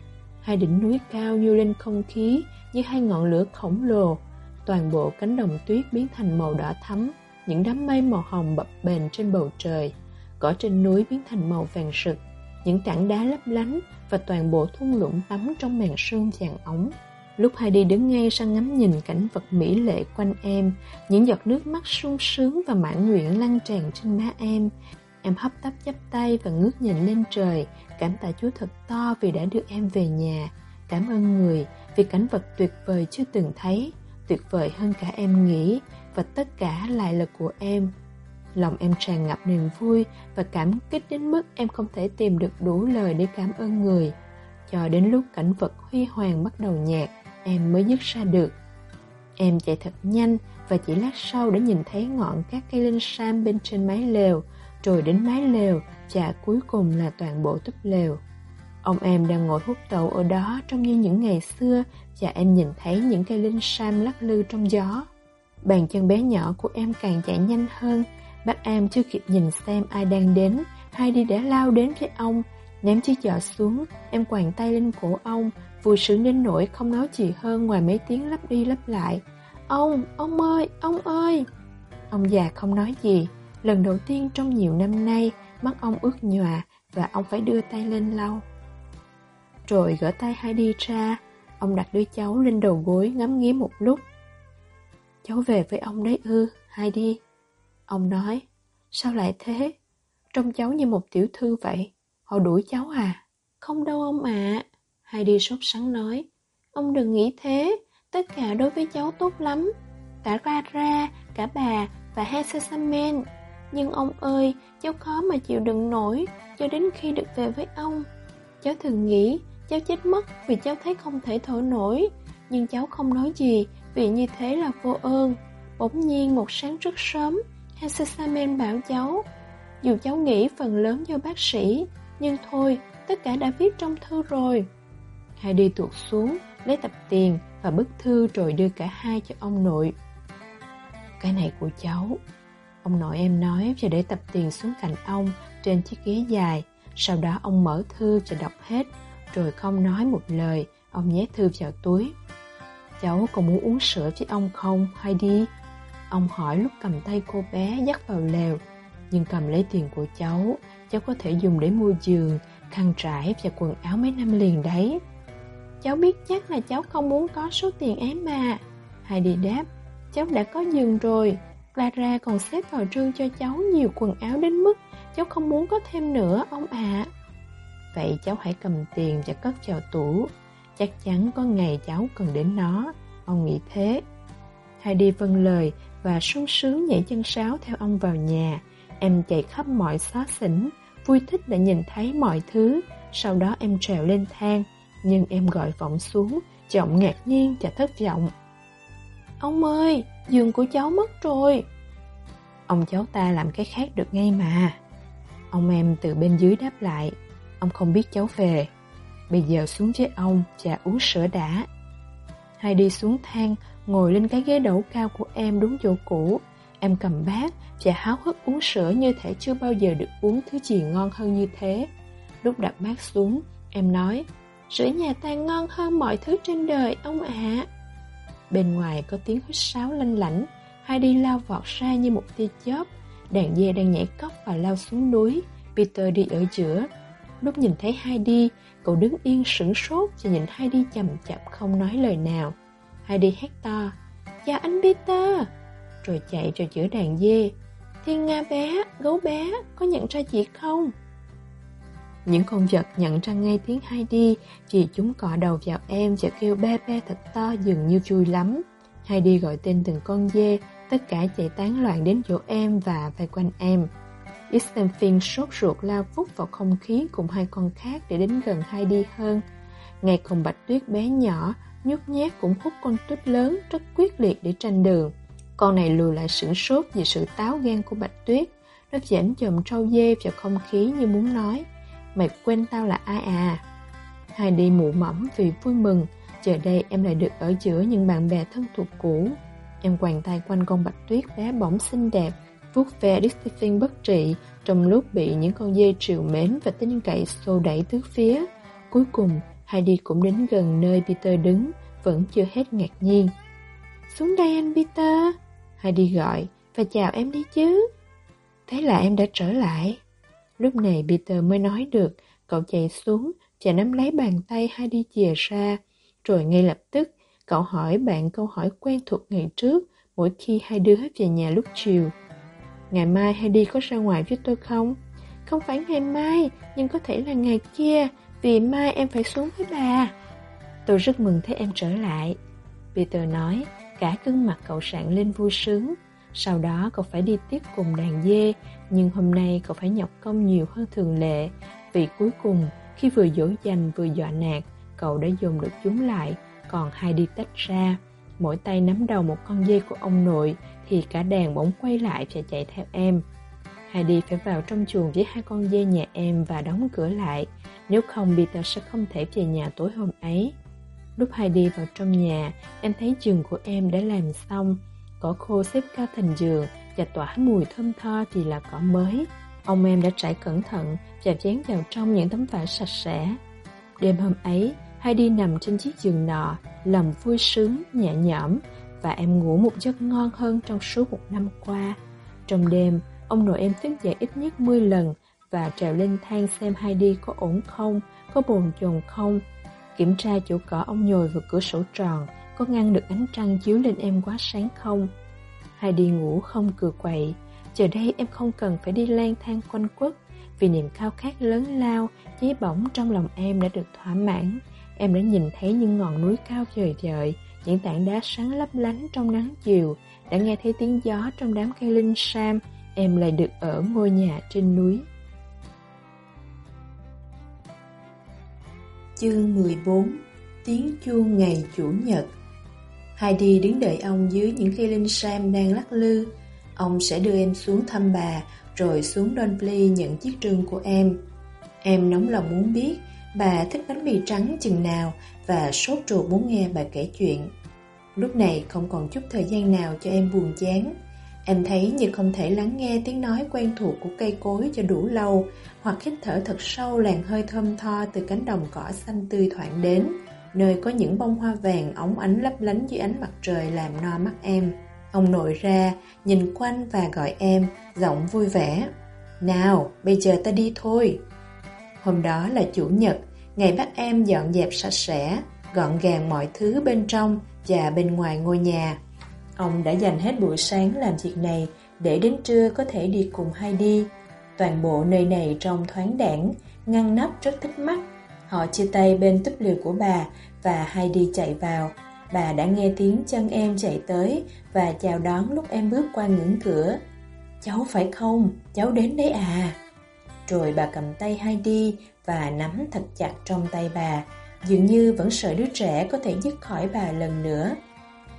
Hai đỉnh núi cao như lên không khí như hai ngọn lửa khổng lồ. Toàn bộ cánh đồng tuyết biến thành màu đỏ thắm, những đám mây màu hồng bập bềnh trên bầu trời. Cỏ trên núi biến thành màu vàng sực, những tảng đá lấp lánh và toàn bộ thung lũng tắm trong màn sương vàng ống. Lúc Heidi đứng ngay sang ngắm nhìn cảnh vật mỹ lệ quanh em, những giọt nước mắt sung sướng và mãn nguyện lăn tràn trên má em, Em hấp tấp chắp tay và ngước nhìn lên trời, cảm tạ Chúa thật to vì đã đưa em về nhà. Cảm ơn người vì cảnh vật tuyệt vời chưa từng thấy, tuyệt vời hơn cả em nghĩ và tất cả lại là của em. Lòng em tràn ngập niềm vui và cảm kích đến mức em không thể tìm được đủ lời để cảm ơn người. Cho đến lúc cảnh vật huy hoàng bắt đầu nhạt, em mới dứt ra được. Em chạy thật nhanh và chỉ lát sau đã nhìn thấy ngọn các cây linh sam bên trên mái lều, rồi đến mái lều và cuối cùng là toàn bộ túp lều. Ông em đang ngồi hút tàu ở đó trong như những ngày xưa và em nhìn thấy những cây linh sam lắc lư trong gió. Bàn chân bé nhỏ của em càng chạy nhanh hơn, bác em chưa kịp nhìn xem ai đang đến, hai đi đã lao đến với ông, ném chiếc giỏ xuống, em quàng tay lên cổ ông, vui sướng đến nỗi không nói gì hơn ngoài mấy tiếng lấp đi lấp lại. Ông, ông ơi, ông ơi! Ông già không nói gì, Lần đầu tiên trong nhiều năm nay, mắt ông ướt nhòa và ông phải đưa tay lên lau. Rồi gỡ tay Heidi ra, ông đặt đứa cháu lên đầu gối ngắm nghía một lúc. Cháu về với ông đấy ư, Heidi. Ông nói, sao lại thế? Trông cháu như một tiểu thư vậy, họ đuổi cháu à? Không đâu ông ạ. À. Heidi sốt sắng nói, ông đừng nghĩ thế, tất cả đối với cháu tốt lắm. cả Rara, cả bà và Hesasamen. Nhưng ông ơi, cháu khó mà chịu đựng nổi cho đến khi được về với ông. Cháu thường nghĩ cháu chết mất vì cháu thấy không thể thở nổi. Nhưng cháu không nói gì vì như thế là vô ơn. Bỗng nhiên một sáng rất sớm, Hesasamen bảo cháu Dù cháu nghĩ phần lớn do bác sĩ Nhưng thôi, tất cả đã viết trong thư rồi Heidi tuột xuống, lấy tập tiền và bức thư rồi đưa cả hai cho ông nội. Cái này của cháu. Ông nội em nói và để tập tiền xuống cạnh ông trên chiếc ghế dài. Sau đó ông mở thư và đọc hết. Rồi không nói một lời Ông nhét thư vào túi. Cháu còn muốn uống sữa với ông không, Heidi? Ông hỏi lúc cầm tay cô bé dắt vào lều. Nhưng cầm lấy tiền của cháu Cháu có thể dùng để mua giường Khăn trải và quần áo mấy năm liền đấy. Cháu biết chắc là cháu không muốn có số tiền ấy mà. Heidi đáp Cháu đã có giường rồi. Clara còn xếp vào trương cho cháu nhiều quần áo đến mức Cháu không muốn có thêm nữa ông ạ. Vậy cháu hãy cầm tiền và cất vào tủ. Chắc chắn có ngày cháu cần đến nó. Ông nghĩ thế. Heidi vâng lời và sung sướng nhảy chân sáo theo ông vào nhà. Em chạy khắp mọi xó xỉnh, vui thích đã nhìn thấy mọi thứ. Sau đó em trèo lên thang, nhưng em gọi vọng xuống, giọng ngạc nhiên và thất vọng. Ông ơi, giường của cháu mất rồi. Ông cháu ta làm cái khác được ngay mà. Ông em từ bên dưới đáp lại, ông không biết cháu về. Bây giờ xuống với ông và uống sữa đã. Hai đi xuống thang, ngồi lên cái ghế đẩu cao của em đúng chỗ cũ. Em cầm bát và háo hức uống sữa như thể chưa bao giờ được uống thứ gì ngon hơn như thế. Lúc đặt bát xuống, em nói, sữa nhà ta ngon hơn mọi thứ trên đời, ông ạ. Bên ngoài có tiếng hít sáo lanh lảnh, hai đi lao vọt ra như một tia chớp. Đàn dê đang nhảy cóc và lao xuống núi, Peter đi ở giữa. Lúc nhìn thấy hai đi, cậu đứng yên sửng sốt và nhìn hai đi chậm chậm không nói lời nào. Heidi hét to Chào anh Peter Rồi chạy vào giữa đàn dê Thiên Nga bé, gấu bé Có nhận ra chị không? Những con vật nhận ra ngay tiếng Heidi chỉ chúng cọ đầu vào em Và kêu be be thật to dường như vui lắm Heidi gọi tên từng con dê, Tất cả chạy tán loạn đến chỗ em Và vây quanh em Istanfin sốt ruột lao vút vào không khí Cùng hai con khác để đến gần Heidi hơn Ngay cùng bạch tuyết bé nhỏ, nhút nhát cũng hút con tuyết lớn rất quyết liệt để tranh đường. Con này lùi lại sửng sốt vì sự táo gan của Bạch Tuyết. Nó dễn chồm trâu dê vào không khí như muốn nói Mày quên tao là ai à? Hai đi mụ mẫm vì vui mừng Giờ đây em lại được ở giữa những bạn bè thân thuộc cũ Em quàng tay quanh con bạch tuyết bé bỏng xinh đẹp vuốt ve Stephen bất trị trong lúc bị những con dê triều mến và tin cậy xô đẩy tứ phía. Cuối cùng, Heidi cũng đến gần nơi Peter đứng, vẫn chưa hết ngạc nhiên. Xuống đây anh Peter, Heidi gọi, và chào em đi chứ. Thế là em đã trở lại. Lúc này Peter mới nói được, cậu chạy xuống và nắm lấy bàn tay Heidi chìa ra. Rồi ngay lập tức, cậu hỏi bạn câu hỏi quen thuộc ngày trước mỗi khi hai đứa về nhà lúc chiều. Ngày mai Heidi có ra ngoài với tôi không? Không phải ngày mai, nhưng có thể là ngày kia, vì mai em phải xuống với bà Tôi rất mừng thấy em trở lại Peter nói Cả gương mặt cậu sạng lên vui sướng sau đó cậu phải đi tiếp cùng đàn dê, Nhưng hôm nay cậu phải nhọc công nhiều hơn thường lệ. Vì cuối cùng, Khi vừa dỗ dành vừa dọa nạt, Cậu đã dồn được chúng lại, Còn hai đi tách ra. Mỗi tay nắm đầu một con dê của ông nội, Thì cả đàn bỗng quay lại và chạy theo em. Heidi phải vào trong chuồng với hai con dê nhà em và đóng cửa lại. Nếu không, Peter sẽ không thể về nhà tối hôm ấy. Lúc Heidi vào trong nhà, Em thấy giường của em đã làm xong. Cỏ khô xếp cao thành giường Và tỏa mùi thơm tho thì là cỏ mới. Ông em đã trải cẩn thận Và dán vào trong những tấm vải sạch sẽ. Đêm hôm ấy Heidi nằm trên chiếc giường nọ Lòng vui sướng, nhẹ nhõm Và em ngủ một giấc ngon hơn trong suốt một năm qua. Trong đêm Ông nội em thức dậy ít nhất 10 lần và trèo lên thang xem Heidi có ổn không, có bồn chồn không. Kiểm tra chỗ cỏ ông nhồi vào cửa sổ tròn, có ngăn được ánh trăng chiếu lên em quá sáng không. Heidi ngủ không cừa quậy, giờ đây em không cần phải đi lang thang quanh quất, vì niềm khao khát lớn lao, cháy bỏng trong lòng em đã được thỏa mãn. Em đã nhìn thấy những ngọn núi cao vời vợi, những tảng đá sáng lấp lánh trong nắng chiều, đã nghe thấy tiếng gió trong đám cây linh sam, em lại được ở ngôi nhà trên núi. Chương 14 Tiếng chuông ngày Chủ nhật Heidi đứng đợi ông dưới những khi linh sam đang lắc lư. Ông sẽ đưa em xuống thăm bà, rồi xuống Donpley nhận chiếc trương của em. Em nóng lòng muốn biết bà thích bánh mì trắng chừng nào và sốt ruột muốn nghe bà kể chuyện. Lúc này không còn chút thời gian nào cho em buồn chán. Em thấy như không thể lắng nghe tiếng nói quen thuộc của cây cối cho đủ lâu hoặc hít thở thật sâu làn hơi thơm tho từ cánh đồng cỏ xanh tươi thoảng đến nơi có những bông hoa vàng óng ánh lấp lánh dưới ánh mặt trời làm no mắt em. Ông nội ra, nhìn quanh và gọi em, giọng vui vẻ. Nào, bây giờ ta đi thôi. Hôm đó là chủ nhật, ngày bắt em dọn dẹp sạch sẽ, gọn gàng mọi thứ bên trong và bên ngoài ngôi nhà. Ông đã dành hết buổi sáng làm việc này để đến trưa có thể đi cùng hai đi. Toàn bộ nơi này trông thoáng đảng, ngăn nắp rất thích mắt. Họ chia tay bên túp liều của bà và Heidi đi chạy vào. Bà đã nghe tiếng chân em chạy tới và chào đón lúc em bước qua ngưỡng cửa. Cháu phải không? Cháu đến đấy à? Rồi bà cầm tay Heidi đi và nắm thật chặt trong tay bà, dường như vẫn sợ đứa trẻ có thể dứt khỏi bà lần nữa.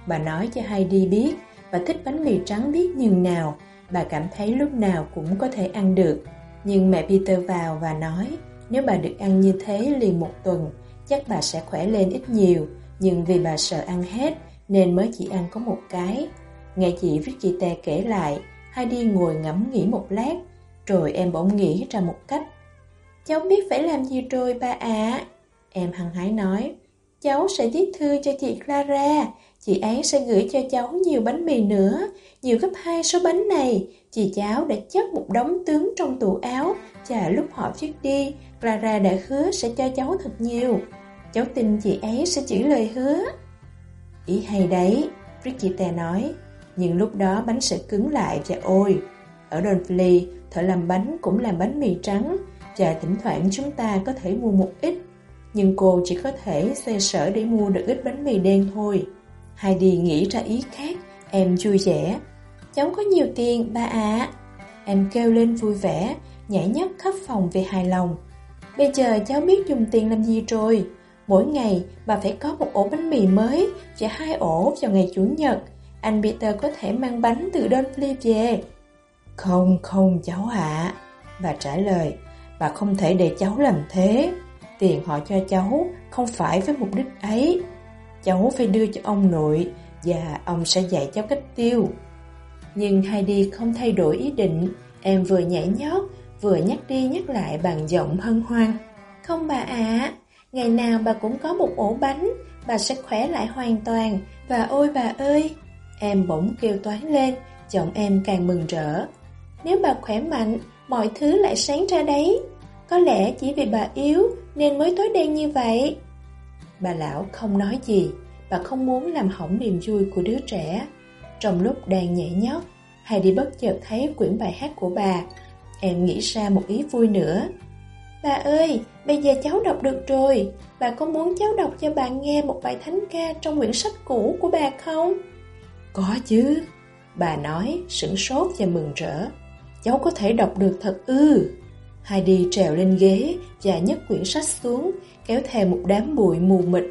Bà nói cho Heidi biết bà thích bánh mì trắng biết nhường nào, bà cảm thấy lúc nào cũng có thể ăn được. Nhưng mẹ Peter vào và nói nếu bà được ăn như thế liền một tuần, chắc bà sẽ khỏe lên ít nhiều, nhưng vì bà sợ ăn hết nên mới chỉ ăn có một cái. Nghe chị Vicky Tè kể lại, Heidi ngồi ngẫm nghĩ một lát, rồi em bỗng nghĩ ra một cách. Cháu biết phải làm gì rồi ba ạ. Em hăng hái nói, cháu sẽ viết thư cho chị Clara, chị ấy sẽ gửi cho cháu nhiều bánh mì nữa, nhiều gấp hai số bánh này. Chị cháu đã chất một đống tướng trong tủ áo, chờ lúc họ viết đi, Clara đã hứa sẽ cho cháu thật nhiều. Cháu tin chị ấy sẽ chỉ lời hứa. Ý hay đấy, Brigitte nói, nhưng lúc đó bánh sẽ cứng lại và ôi. Ở Donfley, thợ làm bánh cũng làm bánh mì trắng, và thỉnh thoảng chúng ta có thể mua một ít. Nhưng cô chỉ có thể xe sở để mua được ít bánh mì đen thôi. Heidi nghĩ ra ý khác, em vui vẻ. Cháu có nhiều tiền, ba ạ. Em kêu lên vui vẻ, nhảy nhót khắp phòng vì hài lòng. Bây giờ cháu biết dùng tiền làm gì rồi. Mỗi ngày bà phải có một ổ bánh mì mới và hai ổ vào ngày Chủ nhật. Anh Peter có thể mang bánh từ Donfley về. Không, không cháu ạ. Bà trả lời, bà không thể để cháu làm thế. Tiền họ cho cháu không phải với mục đích ấy. Cháu phải đưa cho ông nội và ông sẽ dạy cháu cách tiêu. Nhưng Heidi không thay đổi ý định, em vừa nhảy nhót, vừa nhắc đi nhắc lại bằng giọng hân hoan. Không bà ạ, ngày nào bà cũng có một ổ bánh, bà sẽ khỏe lại hoàn toàn, và ôi bà ơi! Em bỗng kêu toán lên, giọng em càng mừng rỡ. Nếu bà khỏe mạnh, mọi thứ lại sáng ra đấy. Có lẽ chỉ vì bà yếu nên mới tối đen như vậy. Bà lão không nói gì, bà không muốn làm hỏng niềm vui của đứa trẻ. Trong lúc đang nhảy nhót, Heidi bất chợt thấy quyển bài hát của bà. Em nghĩ ra một ý vui nữa. Bà ơi, bây giờ cháu đọc được rồi. Bà có muốn cháu đọc cho bà nghe một bài thánh ca trong quyển sách cũ của bà không? Có chứ. Bà nói, sửng sốt và mừng rỡ. Cháu có thể đọc được thật ư. Heidi trèo lên ghế và nhấc quyển sách xuống, kéo theo một đám bụi mù mịt,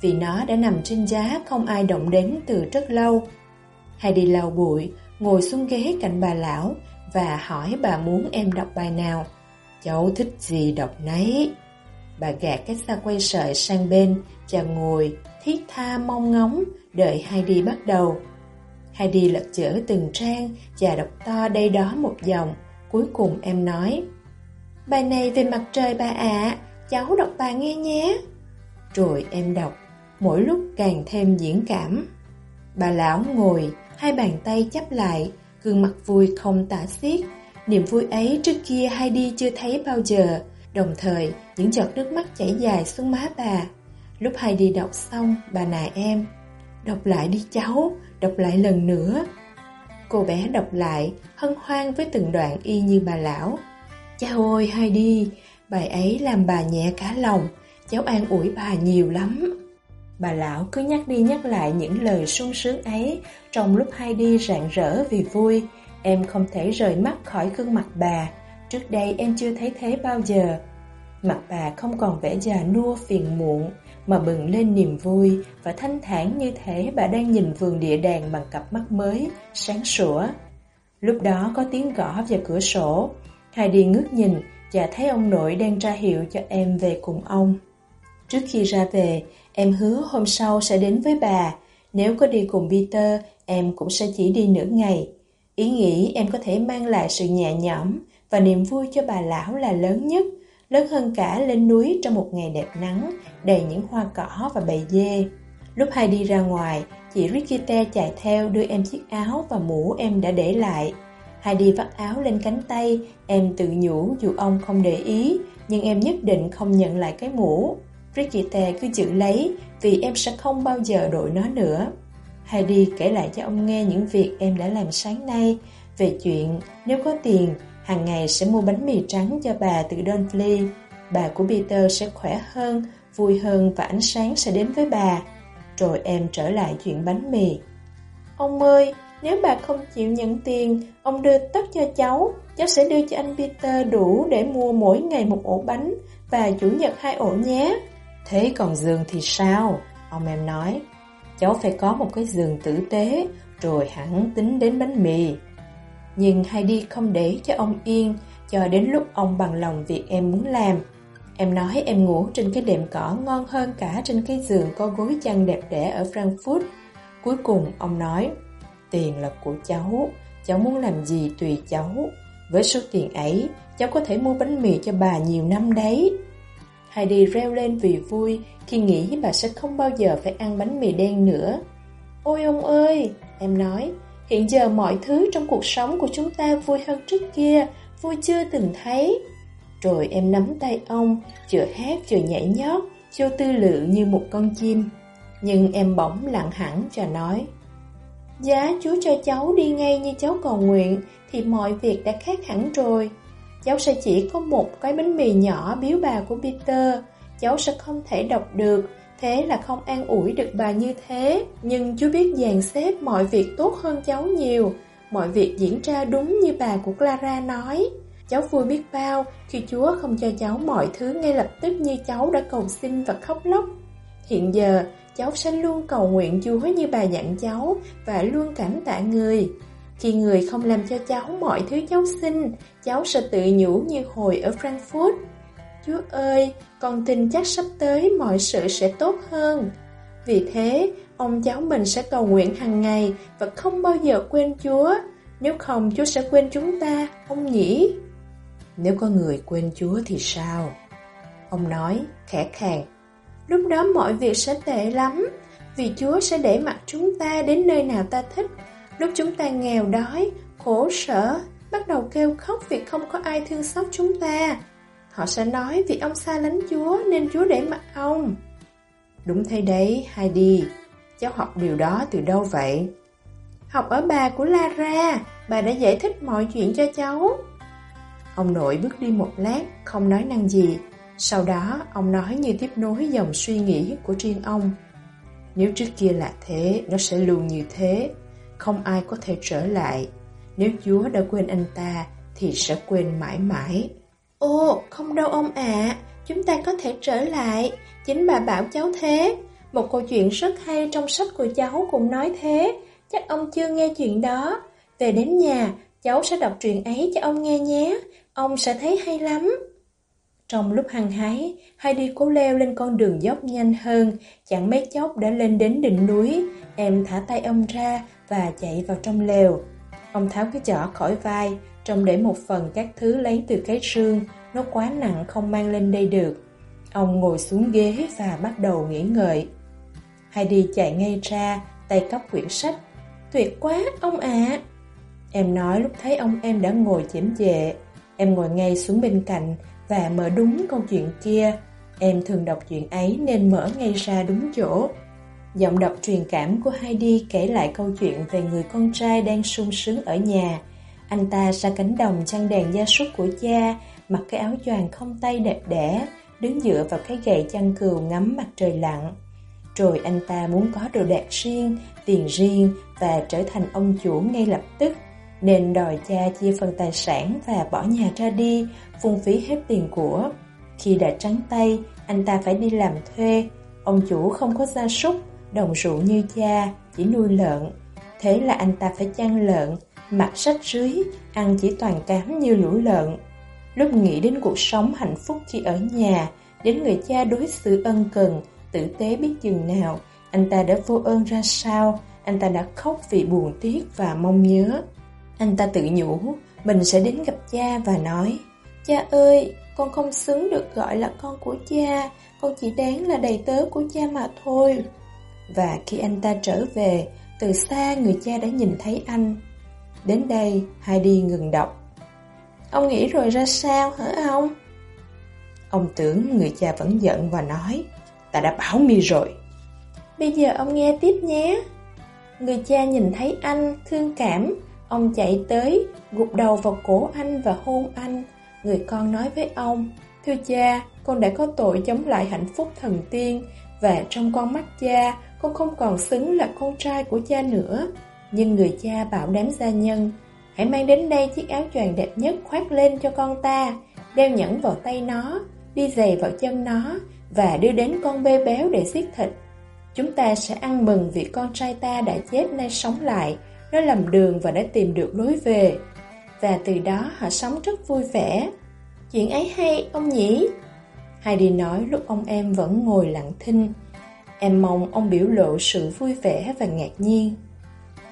vì nó đã nằm trên giá không ai động đến từ rất lâu. Heidi lau bụi, ngồi xuống ghế cạnh bà lão và hỏi bà muốn em đọc bài nào. Cháu thích gì đọc nấy. Bà gạt cái xa quay sợi sang bên và ngồi thiết tha mong ngóng đợi Heidi bắt đầu. Heidi lật chở từng trang và đọc to đây đó một dòng. Cuối cùng em nói Bài này về mặt trời bà ạ, cháu đọc bà nghe nhé. Rồi em đọc, mỗi lúc càng thêm diễn cảm. Bà lão ngồi, hai bàn tay chắp lại, gương mặt vui không tả xiết. Niềm vui ấy trước kia hay đi chưa thấy bao giờ, đồng thời những giọt nước mắt chảy dài xuống má bà. Lúc hai đi đọc xong, bà nài em, đọc lại đi cháu, đọc lại lần nữa. Cô bé đọc lại, hân hoan với từng đoạn y như bà lão. Cháu ơi hay đi, bài ấy làm bà nhẹ cả lòng, cháu an ủi bà nhiều lắm. Bà lão cứ nhắc đi nhắc lại những lời sung sướng ấy trong lúc hai đi rạng rỡ vì vui. Em không thể rời mắt khỏi gương mặt bà. Trước đây em chưa thấy thế bao giờ. Mặt bà không còn vẻ già nua phiền muộn mà bừng lên niềm vui và thanh thản như thế bà đang nhìn vườn địa đàng bằng cặp mắt mới, sáng sủa. Lúc đó có tiếng gõ vào cửa sổ. hai đi ngước nhìn và thấy ông nội đang ra hiệu cho em về cùng ông. Trước khi ra về, em hứa hôm sau sẽ đến với bà. Nếu có đi cùng Peter, em cũng sẽ chỉ đi nửa ngày. Ý nghĩ em có thể mang lại sự nhẹ nhõm và niềm vui cho bà lão là lớn nhất, lớn hơn cả lên núi trong một ngày đẹp nắng, đầy những hoa cỏ và bầy dê. Lúc hai đi ra ngoài, chị Rikita chạy theo đưa em chiếc áo và mũ em đã để lại. Hai đi vắt áo lên cánh tay, em tự nhủ dù ông không để ý, nhưng em nhất định không nhận lại cái mũ. Brigitte cứ giữ lấy, vì em sẽ không bao giờ đội nó nữa. Heidi kể lại cho ông nghe những việc em đã làm sáng nay, về chuyện nếu có tiền, hàng ngày sẽ mua bánh mì trắng cho bà từ Donfley. Bà của Peter sẽ khỏe hơn, vui hơn và ánh sáng sẽ đến với bà. Rồi em trở lại chuyện bánh mì. Ông ơi, nếu bà không chịu nhận tiền, ông đưa tất cho cháu, cháu sẽ đưa cho anh Peter đủ để mua mỗi ngày một ổ bánh và chủ nhật hai ổ nhé. Thế còn giường thì sao? Ông em nói. Cháu phải có một cái giường tử tế, rồi hẳn tính đến bánh mì. Nhưng Heidi không để cho ông yên, cho đến lúc ông bằng lòng việc em muốn làm. Em nói em ngủ trên cái đệm cỏ ngon hơn cả trên cái giường có gối chăn đẹp đẽ ở Frankfurt. Cuối cùng ông nói, tiền là của cháu, cháu muốn làm gì tùy cháu. Với số tiền ấy, cháu có thể mua bánh mì cho bà nhiều năm đấy. Heidi reo lên vì vui khi nghĩ bà sẽ không bao giờ phải ăn bánh mì đen nữa. Ôi ông ơi, em nói, hiện giờ mọi thứ trong cuộc sống của chúng ta vui hơn trước kia, vui chưa từng thấy. Rồi em nắm tay ông, vừa hát vừa nhảy nhót, vô tư lự như một con chim. Nhưng em bỗng lặng hẳn và nói, Giá Chúa cho cháu đi ngay như cháu cầu nguyện, thì mọi việc đã khác hẳn rồi. Cháu sẽ chỉ có một cái bánh mì nhỏ biếu bà của Peter, cháu sẽ không thể đọc được, thế là không an ủi được bà như thế. Nhưng chú biết dàn xếp mọi việc tốt hơn cháu nhiều, mọi việc diễn ra đúng như bà của Clara nói. Cháu vui biết bao khi Chúa không cho cháu mọi thứ ngay lập tức như cháu đã cầu xin và khóc lóc. Hiện giờ, cháu sẽ luôn cầu nguyện Chúa như bà dặn cháu và luôn cảm tạ người. Khi người không làm cho cháu mọi thứ cháu xin, cháu sẽ tự nhủ như hồi ở Frankfurt. Chúa ơi, con tin chắc sắp tới mọi sự sẽ tốt hơn. Vì thế, ông cháu mình sẽ cầu nguyện hàng ngày và không bao giờ quên Chúa. Nếu không, Chúa sẽ quên chúng ta, ông nhỉ? Nếu có người quên Chúa thì sao? Ông nói, khẽ khàng. Lúc đó mọi việc sẽ tệ lắm, vì Chúa sẽ để mặc chúng ta đến nơi nào ta thích Lúc chúng ta nghèo đói, khổ sở, bắt đầu kêu khóc vì không có ai thương xót chúng ta. Họ sẽ nói vì ông xa lánh Chúa nên Chúa để mặc ông. Đúng thế đấy, Heidi. Cháu học điều đó từ đâu vậy? Học ở bà của Lara, bà đã giải thích mọi chuyện cho cháu. Ông nội bước đi một lát, không nói năng gì. Sau đó, ông nói như tiếp nối dòng suy nghĩ của riêng ông. Nếu trước kia là thế, nó sẽ luôn như thế. Không ai có thể trở lại. Nếu Chúa đã quên anh ta, thì sẽ quên mãi mãi. Ồ, không đâu ông ạ, chúng ta có thể trở lại. Chính bà bảo cháu thế. Một câu chuyện rất hay trong sách của cháu cũng nói thế. Chắc ông chưa nghe chuyện đó. Về đến nhà, cháu sẽ đọc truyện ấy cho ông nghe nhé. Ông sẽ thấy hay lắm. Trong lúc hăng hái, hai đi cố leo lên con đường dốc nhanh hơn, chẳng mấy chốc đã lên đến đỉnh núi. Em thả tay ông ra và chạy vào trong lều. Ông tháo cái giỏ khỏi vai, trong để một phần các thứ lấy từ cái xương, nó quá nặng không mang lên đây được. Ông ngồi xuống ghế và bắt đầu nghỉ ngợi. Heidi chạy ngay ra, tay cắp quyển sách. Tuyệt quá, ông ạ! Em nói lúc thấy ông em đã ngồi chễm chệ. Em ngồi ngay xuống bên cạnh và mở đúng câu chuyện kia. Em thường đọc chuyện ấy nên mở ngay ra đúng chỗ. Giọng đọc truyền cảm của Heidi kể lại câu chuyện về người con trai đang sung sướng ở nhà. Anh ta ra cánh đồng chăn đèn gia súc của cha, mặc cái áo choàng không tay đẹp đẽ, đứng dựa vào cái gậy chăn cừu ngắm mặt trời lặn. Rồi anh ta muốn có đồ đạc riêng, tiền riêng và trở thành ông chủ ngay lập tức nên đòi cha chia phần tài sản và bỏ nhà ra đi, phung phí hết tiền của. Khi đã trắng tay, anh ta phải đi làm thuê. Ông chủ không có gia súc, đồng ruộng như cha, chỉ nuôi lợn. Thế là anh ta phải chăn lợn, mặc sách rưới, ăn chỉ toàn cám như lũ lợn. Lúc nghĩ đến cuộc sống hạnh phúc khi ở nhà, đến người cha đối xử ân cần, tử tế biết chừng nào, anh ta đã vô ơn ra sao, anh ta đã khóc vì buồn tiếc và mong nhớ. Anh ta tự nhủ, mình sẽ đến gặp cha và nói, Cha ơi, con không xứng được gọi là con của cha, con chỉ đáng là đầy tớ của cha mà thôi. Và khi anh ta trở về, từ xa người cha đã nhìn thấy anh. Đến đây, Heidi ngừng đọc. Ông nghĩ rồi ra sao hả ông? Ông tưởng người cha vẫn giận và nói, ta đã bảo mi rồi. Bây giờ ông nghe tiếp nhé. Người cha nhìn thấy anh, thương cảm, ông chạy tới, gục đầu vào cổ anh và hôn anh. Người con nói với ông, Thưa cha, con đã có tội chống lại hạnh phúc thần tiên, và trong con mắt cha, con không còn xứng là con trai của cha nữa. Nhưng người cha bảo đám gia nhân, hãy mang đến đây chiếc áo choàng đẹp nhất khoác lên cho con ta, đeo nhẫn vào tay nó, đi giày vào chân nó, và đưa đến con bê béo để giết thịt. Chúng ta sẽ ăn mừng vì con trai ta đã chết nay sống lại, nó lầm đường và đã tìm được lối về. Và từ đó họ sống rất vui vẻ. Chuyện ấy hay, ông nhỉ? Heidi nói lúc ông em vẫn ngồi lặng thinh. Em mong ông biểu lộ sự vui vẻ và ngạc nhiên.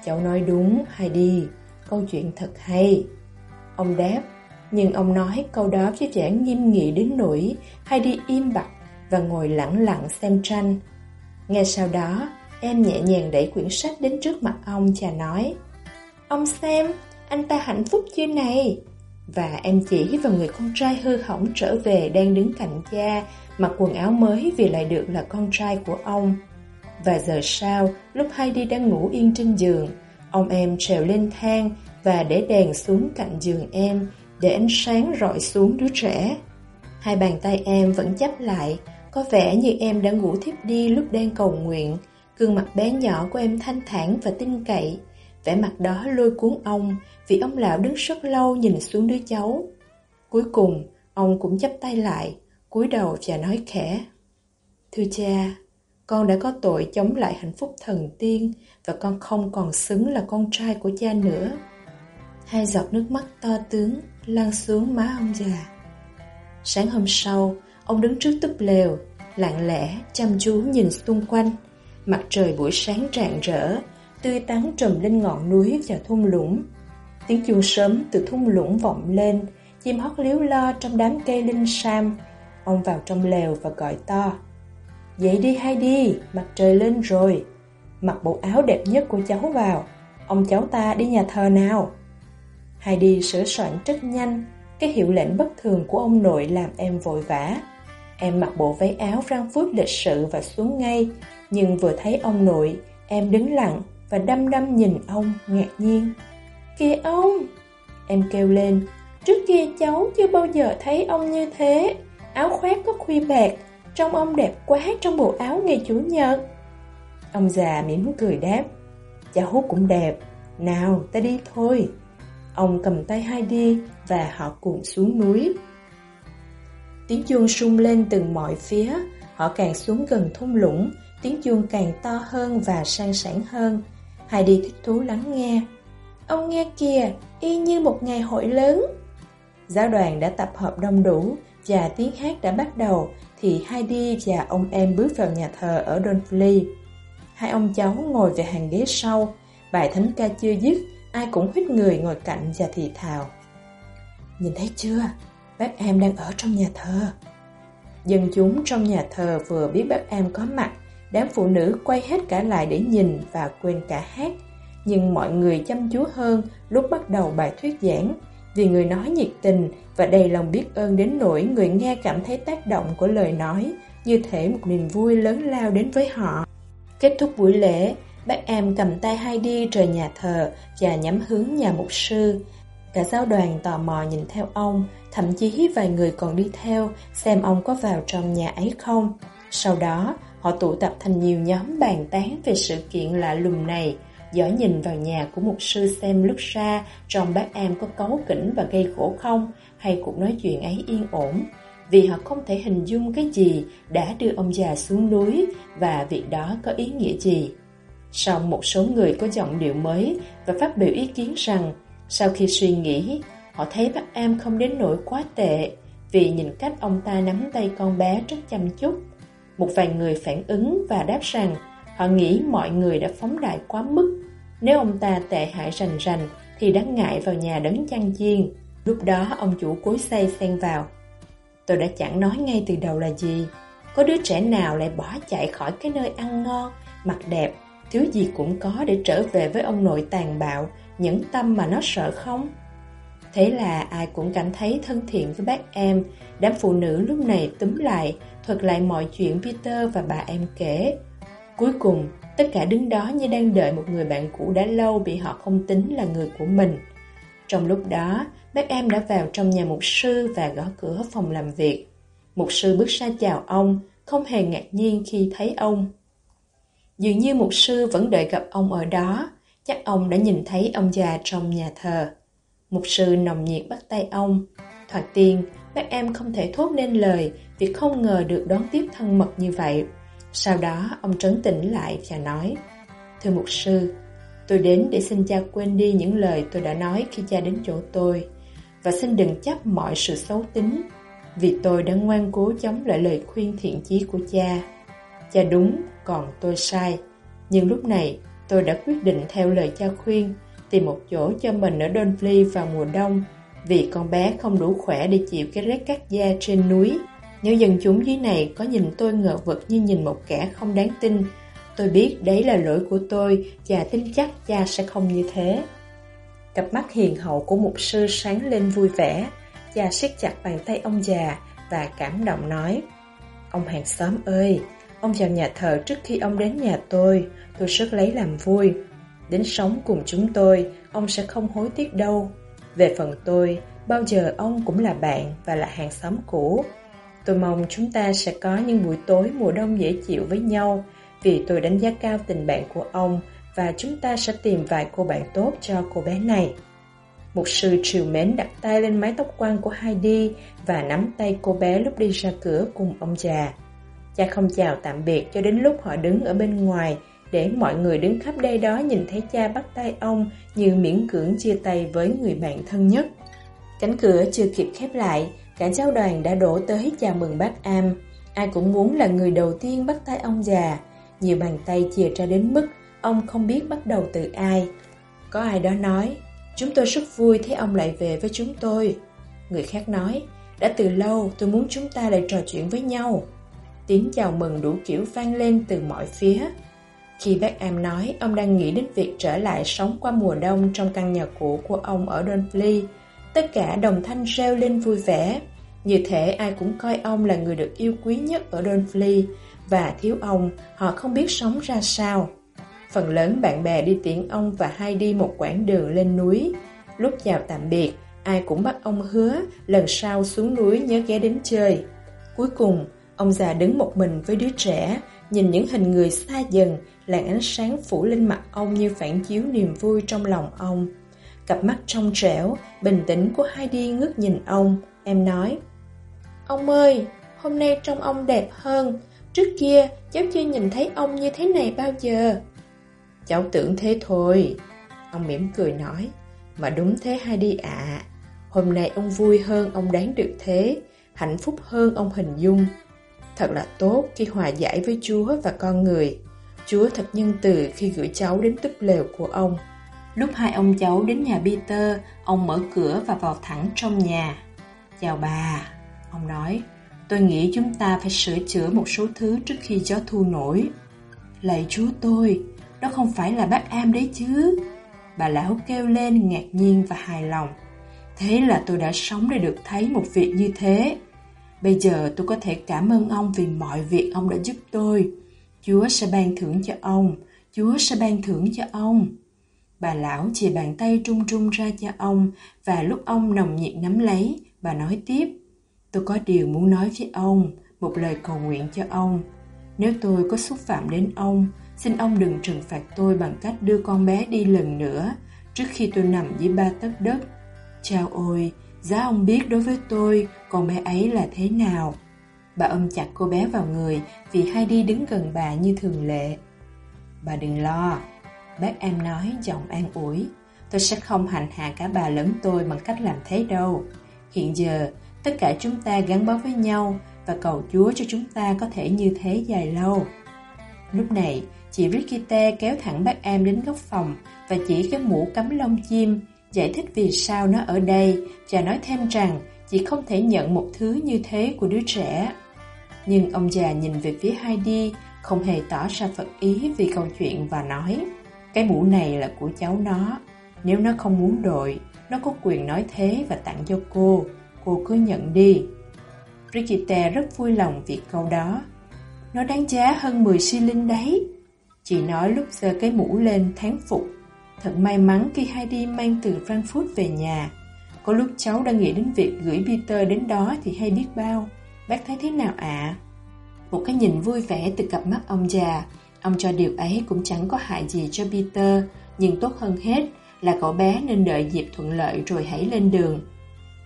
Cháu nói đúng, Heidi, câu chuyện thật hay. Ông đáp, nhưng ông nói câu đó với vẻ nghiêm nghị đến nỗi Heidi im bặt và ngồi lặng lặng xem tranh. Ngay sau đó, em nhẹ nhàng đẩy quyển sách đến trước mặt ông và nói Ông xem, anh ta hạnh phúc chưa này? Và em chỉ vào người con trai hư hỏng trở về đang đứng cạnh cha, mặc quần áo mới vì lại được là con trai của ông. Và giờ sau, lúc Heidi đang ngủ yên trên giường, ông em trèo lên thang và để đèn xuống cạnh giường em, để ánh sáng rọi xuống đứa trẻ. Hai bàn tay em vẫn chấp lại, có vẻ như em đã ngủ thiếp đi lúc đang cầu nguyện. Gương mặt bé nhỏ của em thanh thản và tin cậy. Vẻ mặt đó lôi cuốn ông vì ông lão đứng rất lâu nhìn xuống đứa cháu. Cuối cùng, ông cũng chấp tay lại, cúi đầu và nói khẽ. Thưa cha, con đã có tội chống lại hạnh phúc thần tiên và con không còn xứng là con trai của cha nữa. Hai giọt nước mắt to tướng lan xuống má ông già. Sáng hôm sau, ông đứng trước túp lều, lặng lẽ, chăm chú nhìn xung quanh. Mặt trời buổi sáng rạng rỡ, tươi tán trùm lên ngọn núi và thung lũng. Tiếng chuông sớm từ thung lũng vọng lên, chim hót líu lo trong đám cây linh sam. Ông vào trong lều và gọi to. Dậy đi hay đi, mặt trời lên rồi. Mặc bộ áo đẹp nhất của cháu vào. Ông cháu ta đi nhà thờ nào? Heidi sửa soạn rất nhanh, cái hiệu lệnh bất thường của ông nội làm em vội vã. Em mặc bộ váy áo răng phút lịch sự và xuống ngay, nhưng vừa thấy ông nội, em đứng lặng và đăm đăm nhìn ông ngạc nhiên. Kìa ông! Em kêu lên, trước kia cháu chưa bao giờ thấy ông như thế, áo khoác có khuy bạc, trông ông đẹp quá trong bộ áo ngày Chủ nhật. Ông già mỉm cười đáp, cháu cũng đẹp, nào ta đi thôi. Ông cầm tay hai đi và họ cùng xuống núi. Tiếng chuông sung lên từ mọi phía, họ càng xuống gần thung lũng, tiếng chuông càng to hơn và sang sảng hơn. Heidi thích thú lắng nghe. Ông nghe kìa, y như một ngày hội lớn. Giáo đoàn đã tập hợp đông đủ và tiếng hát đã bắt đầu thì Heidi và ông em bước vào nhà thờ ở Donfley. Hai ông cháu ngồi về hàng ghế sau, bài thánh ca chưa dứt, ai cũng hít người ngồi cạnh và thì thào. Nhìn thấy chưa? Bác em đang ở trong nhà thờ. Dân chúng trong nhà thờ vừa biết bác em có mặt, đám phụ nữ quay hết cả lại để nhìn và quên cả hát. Nhưng mọi người chăm chú hơn lúc bắt đầu bài thuyết giảng, vì người nói nhiệt tình và đầy lòng biết ơn đến nỗi người nghe cảm thấy tác động của lời nói, như thể một niềm vui lớn lao đến với họ. Kết thúc buổi lễ, bác em cầm tay hai đi rời nhà thờ và nhắm hướng nhà mục sư. Cả giáo đoàn tò mò nhìn theo ông, thậm chí vài người còn đi theo xem ông có vào trong nhà ấy không. Sau đó, Họ tụ tập thành nhiều nhóm bàn tán về sự kiện lạ lùng này, dõi nhìn vào nhà của mục sư xem lúc ra trong bác am có cấu kỉnh và gây khổ không, hay cuộc nói chuyện ấy yên ổn. Vì họ không thể hình dung cái gì đã đưa ông già xuống núi và việc đó có ý nghĩa gì. sau một số người có giọng điệu mới và phát biểu ý kiến rằng sau khi suy nghĩ, họ thấy bác am không đến nỗi quá tệ vì nhìn cách ông ta nắm tay con bé rất chăm chút. Một vài người phản ứng và đáp rằng họ nghĩ mọi người đã phóng đại quá mức. Nếu ông ta tệ hại rành rành thì đáng ngại vào nhà đấng chăn chiên. Lúc đó ông chủ cối say xen vào. Tôi đã chẳng nói ngay từ đầu là gì. Có đứa trẻ nào lại bỏ chạy khỏi cái nơi ăn ngon, mặc đẹp, thiếu gì cũng có để trở về với ông nội tàn bạo, nhẫn tâm mà nó sợ không? Thế là ai cũng cảm thấy thân thiện với bác em. Đám phụ nữ lúc này túm lại, Thuật lại mọi chuyện Peter và bà em kể. Cuối cùng, Tất cả đứng đó như đang đợi một người bạn cũ đã lâu Bị họ không tính là người của mình. Trong lúc đó, Bác em đã vào trong nhà mục sư Và gõ cửa phòng làm việc. Mục sư bước ra chào ông, Không hề ngạc nhiên khi thấy ông. Dường như mục sư vẫn đợi gặp ông ở đó. Chắc ông đã nhìn thấy ông già trong nhà thờ. Mục sư nồng nhiệt bắt tay ông. Thoạt tiên, bác em không thể thốt nên lời vì không ngờ được đón tiếp thân mật như vậy. Sau đó, ông trấn tĩnh lại và nói Thưa mục sư, tôi đến để xin cha quên đi những lời tôi đã nói khi cha đến chỗ tôi và xin đừng chấp mọi sự xấu tính vì tôi đã ngoan cố chống lại lời khuyên thiện chí của cha. Cha đúng, còn tôi sai. Nhưng lúc này, tôi đã quyết định theo lời cha khuyên tìm một chỗ cho mình ở Donfley vào mùa đông vì con bé không đủ khỏe để chịu cái rét cắt da trên núi. Nếu dân chúng dưới này có nhìn tôi ngờ vực như nhìn một kẻ không đáng tin, tôi biết đấy là lỗi của tôi và tin chắc cha sẽ không như thế. Cặp mắt hiền hậu của mục sư sáng lên vui vẻ, cha siết chặt bàn tay ông già và cảm động nói Ông hàng xóm ơi, ông vào nhà thờ trước khi ông đến nhà tôi, tôi rất lấy làm vui. Đến sống cùng chúng tôi, ông sẽ không hối tiếc đâu. Về phần tôi, bao giờ ông cũng là bạn và là hàng xóm cũ. Tôi mong chúng ta sẽ có những buổi tối mùa đông dễ chịu với nhau vì tôi đánh giá cao tình bạn của ông và chúng ta sẽ tìm vài cô bạn tốt cho cô bé này. Một sư triều mến đặt tay lên mái tóc quăn của Heidi và nắm tay cô bé lúc đi ra cửa cùng ông già. Cha không chào tạm biệt cho đến lúc họ đứng ở bên ngoài để mọi người đứng khắp đây đó nhìn thấy cha bắt tay ông như miễn cưỡng chia tay với người bạn thân nhất. Cánh cửa chưa kịp khép lại, cả giáo đoàn đã đổ tới chào mừng bác Am. Ai cũng muốn là người đầu tiên bắt tay ông già. Nhiều bàn tay chìa ra đến mức ông không biết bắt đầu từ ai. Có ai đó nói, chúng tôi rất vui thấy ông lại về với chúng tôi. Người khác nói, đã từ lâu tôi muốn chúng ta lại trò chuyện với nhau. Tiếng chào mừng đủ kiểu vang lên từ mọi phía. Khi bác em nói ông đang nghĩ đến việc trở lại sống qua mùa đông trong căn nhà cũ của ông ở Dunfley, tất cả đồng thanh reo lên vui vẻ. Như thể ai cũng coi ông là người được yêu quý nhất ở Dunfley và thiếu ông họ không biết sống ra sao. Phần lớn bạn bè đi tiễn ông và hai đi một quãng đường lên núi. Lúc chào tạm biệt, ai cũng bắt ông hứa lần sau xuống núi nhớ ghé đến chơi. Cuối cùng, ông già đứng một mình với đứa trẻ, nhìn những hình người xa dần làn ánh sáng phủ lên mặt ông như phản chiếu niềm vui trong lòng ông. Cặp mắt trong trẻo, bình tĩnh của Heidi ngước nhìn ông, em nói Ông ơi, hôm nay trông ông đẹp hơn, trước kia cháu chưa nhìn thấy ông như thế này bao giờ. Cháu tưởng thế thôi, ông mỉm cười nói, mà đúng thế Heidi ạ, hôm nay ông vui hơn ông đáng được thế, hạnh phúc hơn ông hình dung. Thật là tốt khi hòa giải với Chúa và con người. Chúa thật nhân từ khi gửi cháu đến túp lều của ông. Lúc hai ông cháu đến nhà Peter, ông mở cửa và vào thẳng trong nhà. Chào bà, ông nói, tôi nghĩ chúng ta phải sửa chữa một số thứ trước khi gió thu nổi. Lạy Chúa tôi, đó không phải là bác am đấy chứ. Bà lão kêu lên ngạc nhiên và hài lòng. Thế là tôi đã sống để được thấy một việc như thế. Bây giờ tôi có thể cảm ơn ông vì mọi việc ông đã giúp tôi. Chúa sẽ ban thưởng cho ông, Chúa sẽ ban thưởng cho ông. Bà lão chìa bàn tay trung trung ra cho ông và lúc ông nồng nhiệt nắm lấy, bà nói tiếp. Tôi có điều muốn nói với ông, một lời cầu nguyện cho ông. Nếu tôi có xúc phạm đến ông, xin ông đừng trừng phạt tôi bằng cách đưa con bé đi lần nữa trước khi tôi nằm dưới ba tấc đất. Chào ôi, giá ông biết đối với tôi con bé ấy là thế nào. Bà ôm chặt cô bé vào người vì Heidi đứng gần bà như thường lệ. Bà đừng lo, bác em nói giọng an ủi. Tôi sẽ không hành hạ cả bà lẫn tôi bằng cách làm thế đâu. Hiện giờ, tất cả chúng ta gắn bó với nhau và cầu Chúa cho chúng ta có thể như thế dài lâu. Lúc này, chị Rikitte kéo thẳng bác em đến góc phòng và chỉ cái mũ cắm lông chim, giải thích vì sao nó ở đây và nói thêm rằng chị không thể nhận một thứ như thế của đứa trẻ. Nhưng ông già nhìn về phía Heidi, không hề tỏ ra phật ý vì câu chuyện và nói Cái mũ này là của cháu nó, nếu nó không muốn đội, nó có quyền nói thế và tặng cho cô, cô cứ nhận đi. Brigitte rất vui lòng vì câu đó. Nó đáng giá hơn 10 si linh đấy. Chị nói lúc giơ cái mũ lên tháng phục. Thật may mắn khi Heidi mang từ Frankfurt về nhà. Có lúc cháu đã nghĩ đến việc gửi Peter đến đó thì hay biết bao. Bác thấy thế nào ạ? Một cái nhìn vui vẻ từ cặp mắt ông già. Ông cho điều ấy cũng chẳng có hại gì cho Peter, nhưng tốt hơn hết là cậu bé nên đợi dịp thuận lợi rồi hãy lên đường.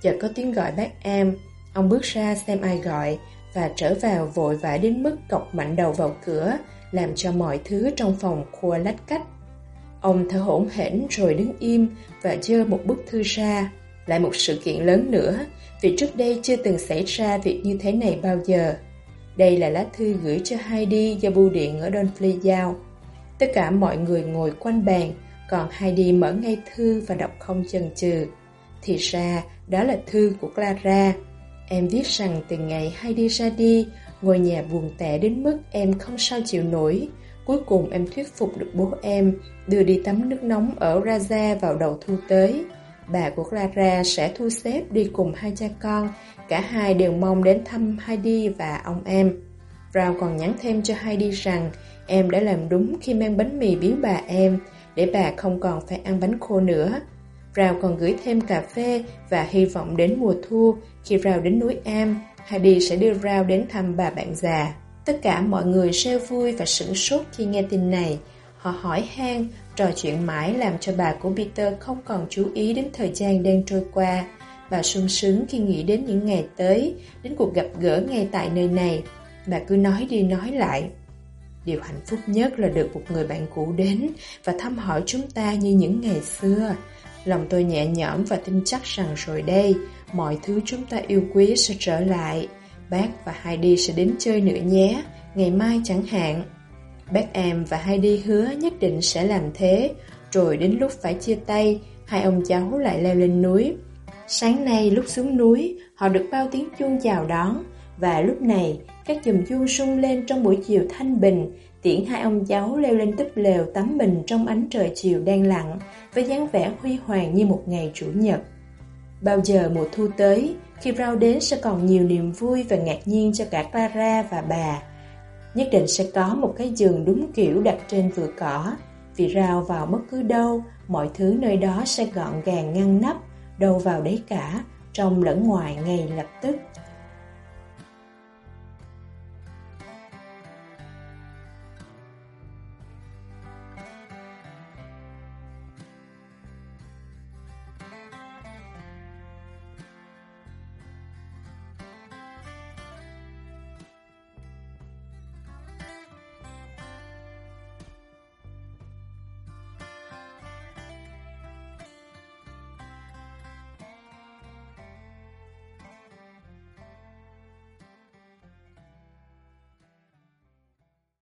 Chợt có tiếng gọi bác em, ông bước ra xem ai gọi và trở vào vội vã đến mức cọc mạnh đầu vào cửa, làm cho mọi thứ trong phòng khua lách cách. Ông thở hổn hển rồi đứng im và dơ một bức thư ra. Lại một sự kiện lớn nữa, vì trước đây chưa từng xảy ra việc như thế này bao giờ. Đây là lá thư gửi cho Heidi do bưu điện ở Donfley giao. Tất cả mọi người ngồi quanh bàn, còn Heidi mở ngay thư và đọc không chần chừ. Thì ra, đó là thư của Clara. Em viết rằng từ ngày Heidi ra đi, ngôi nhà buồn tẻ đến mức em không sao chịu nổi. Cuối cùng em thuyết phục được bố em đưa đi tắm nước nóng ở Raja vào đầu thu tới. Bà của Clara sẽ thu xếp đi cùng hai cha con, cả hai đều mong đến thăm Heidi và ông em. Brown còn nhắn thêm cho Heidi rằng em đã làm đúng khi mang bánh mì biếu bà em, để bà không còn phải ăn bánh khô nữa. Brown còn gửi thêm cà phê và hy vọng đến mùa thu khi Brown đến núi Am, Heidi sẽ đưa Brown đến thăm bà bạn già. Tất cả mọi người reo vui và sửng sốt khi nghe tin này. Họ hỏi han, trò chuyện mãi làm cho bà của Peter không còn chú ý đến thời gian đang trôi qua. Bà sung sướng khi nghĩ đến những ngày tới, đến cuộc gặp gỡ ngay tại nơi này. Bà cứ nói đi nói lại. Điều hạnh phúc nhất là được một người bạn cũ đến và thăm hỏi chúng ta như những ngày xưa. Lòng tôi nhẹ nhõm và tin chắc rằng rồi đây, mọi thứ chúng ta yêu quý sẽ trở lại. Bác và Heidi sẽ đến chơi nữa nhé, ngày mai chẳng hạn. Bác em và Heidi hứa nhất định sẽ làm thế, rồi đến lúc phải chia tay, hai ông cháu lại leo lên núi. Sáng nay lúc xuống núi, họ được bao tiếng chuông chào đón, và lúc này, các chùm chuông sung lên trong buổi chiều thanh bình, tiễn hai ông cháu leo lên túp lều tắm mình trong ánh trời chiều đang lặng, với dáng vẻ huy hoàng như một ngày chủ nhật. Bao giờ mùa thu tới, khi rau đến sẽ còn nhiều niềm vui và ngạc nhiên cho cả Clara và bà. Nhất định sẽ có một cái giường đúng kiểu đặt trên vừa cỏ, vì rào vào bất cứ đâu, mọi thứ nơi đó sẽ gọn gàng ngăn nắp, đâu vào đấy cả, trong lẫn ngoài ngay lập tức.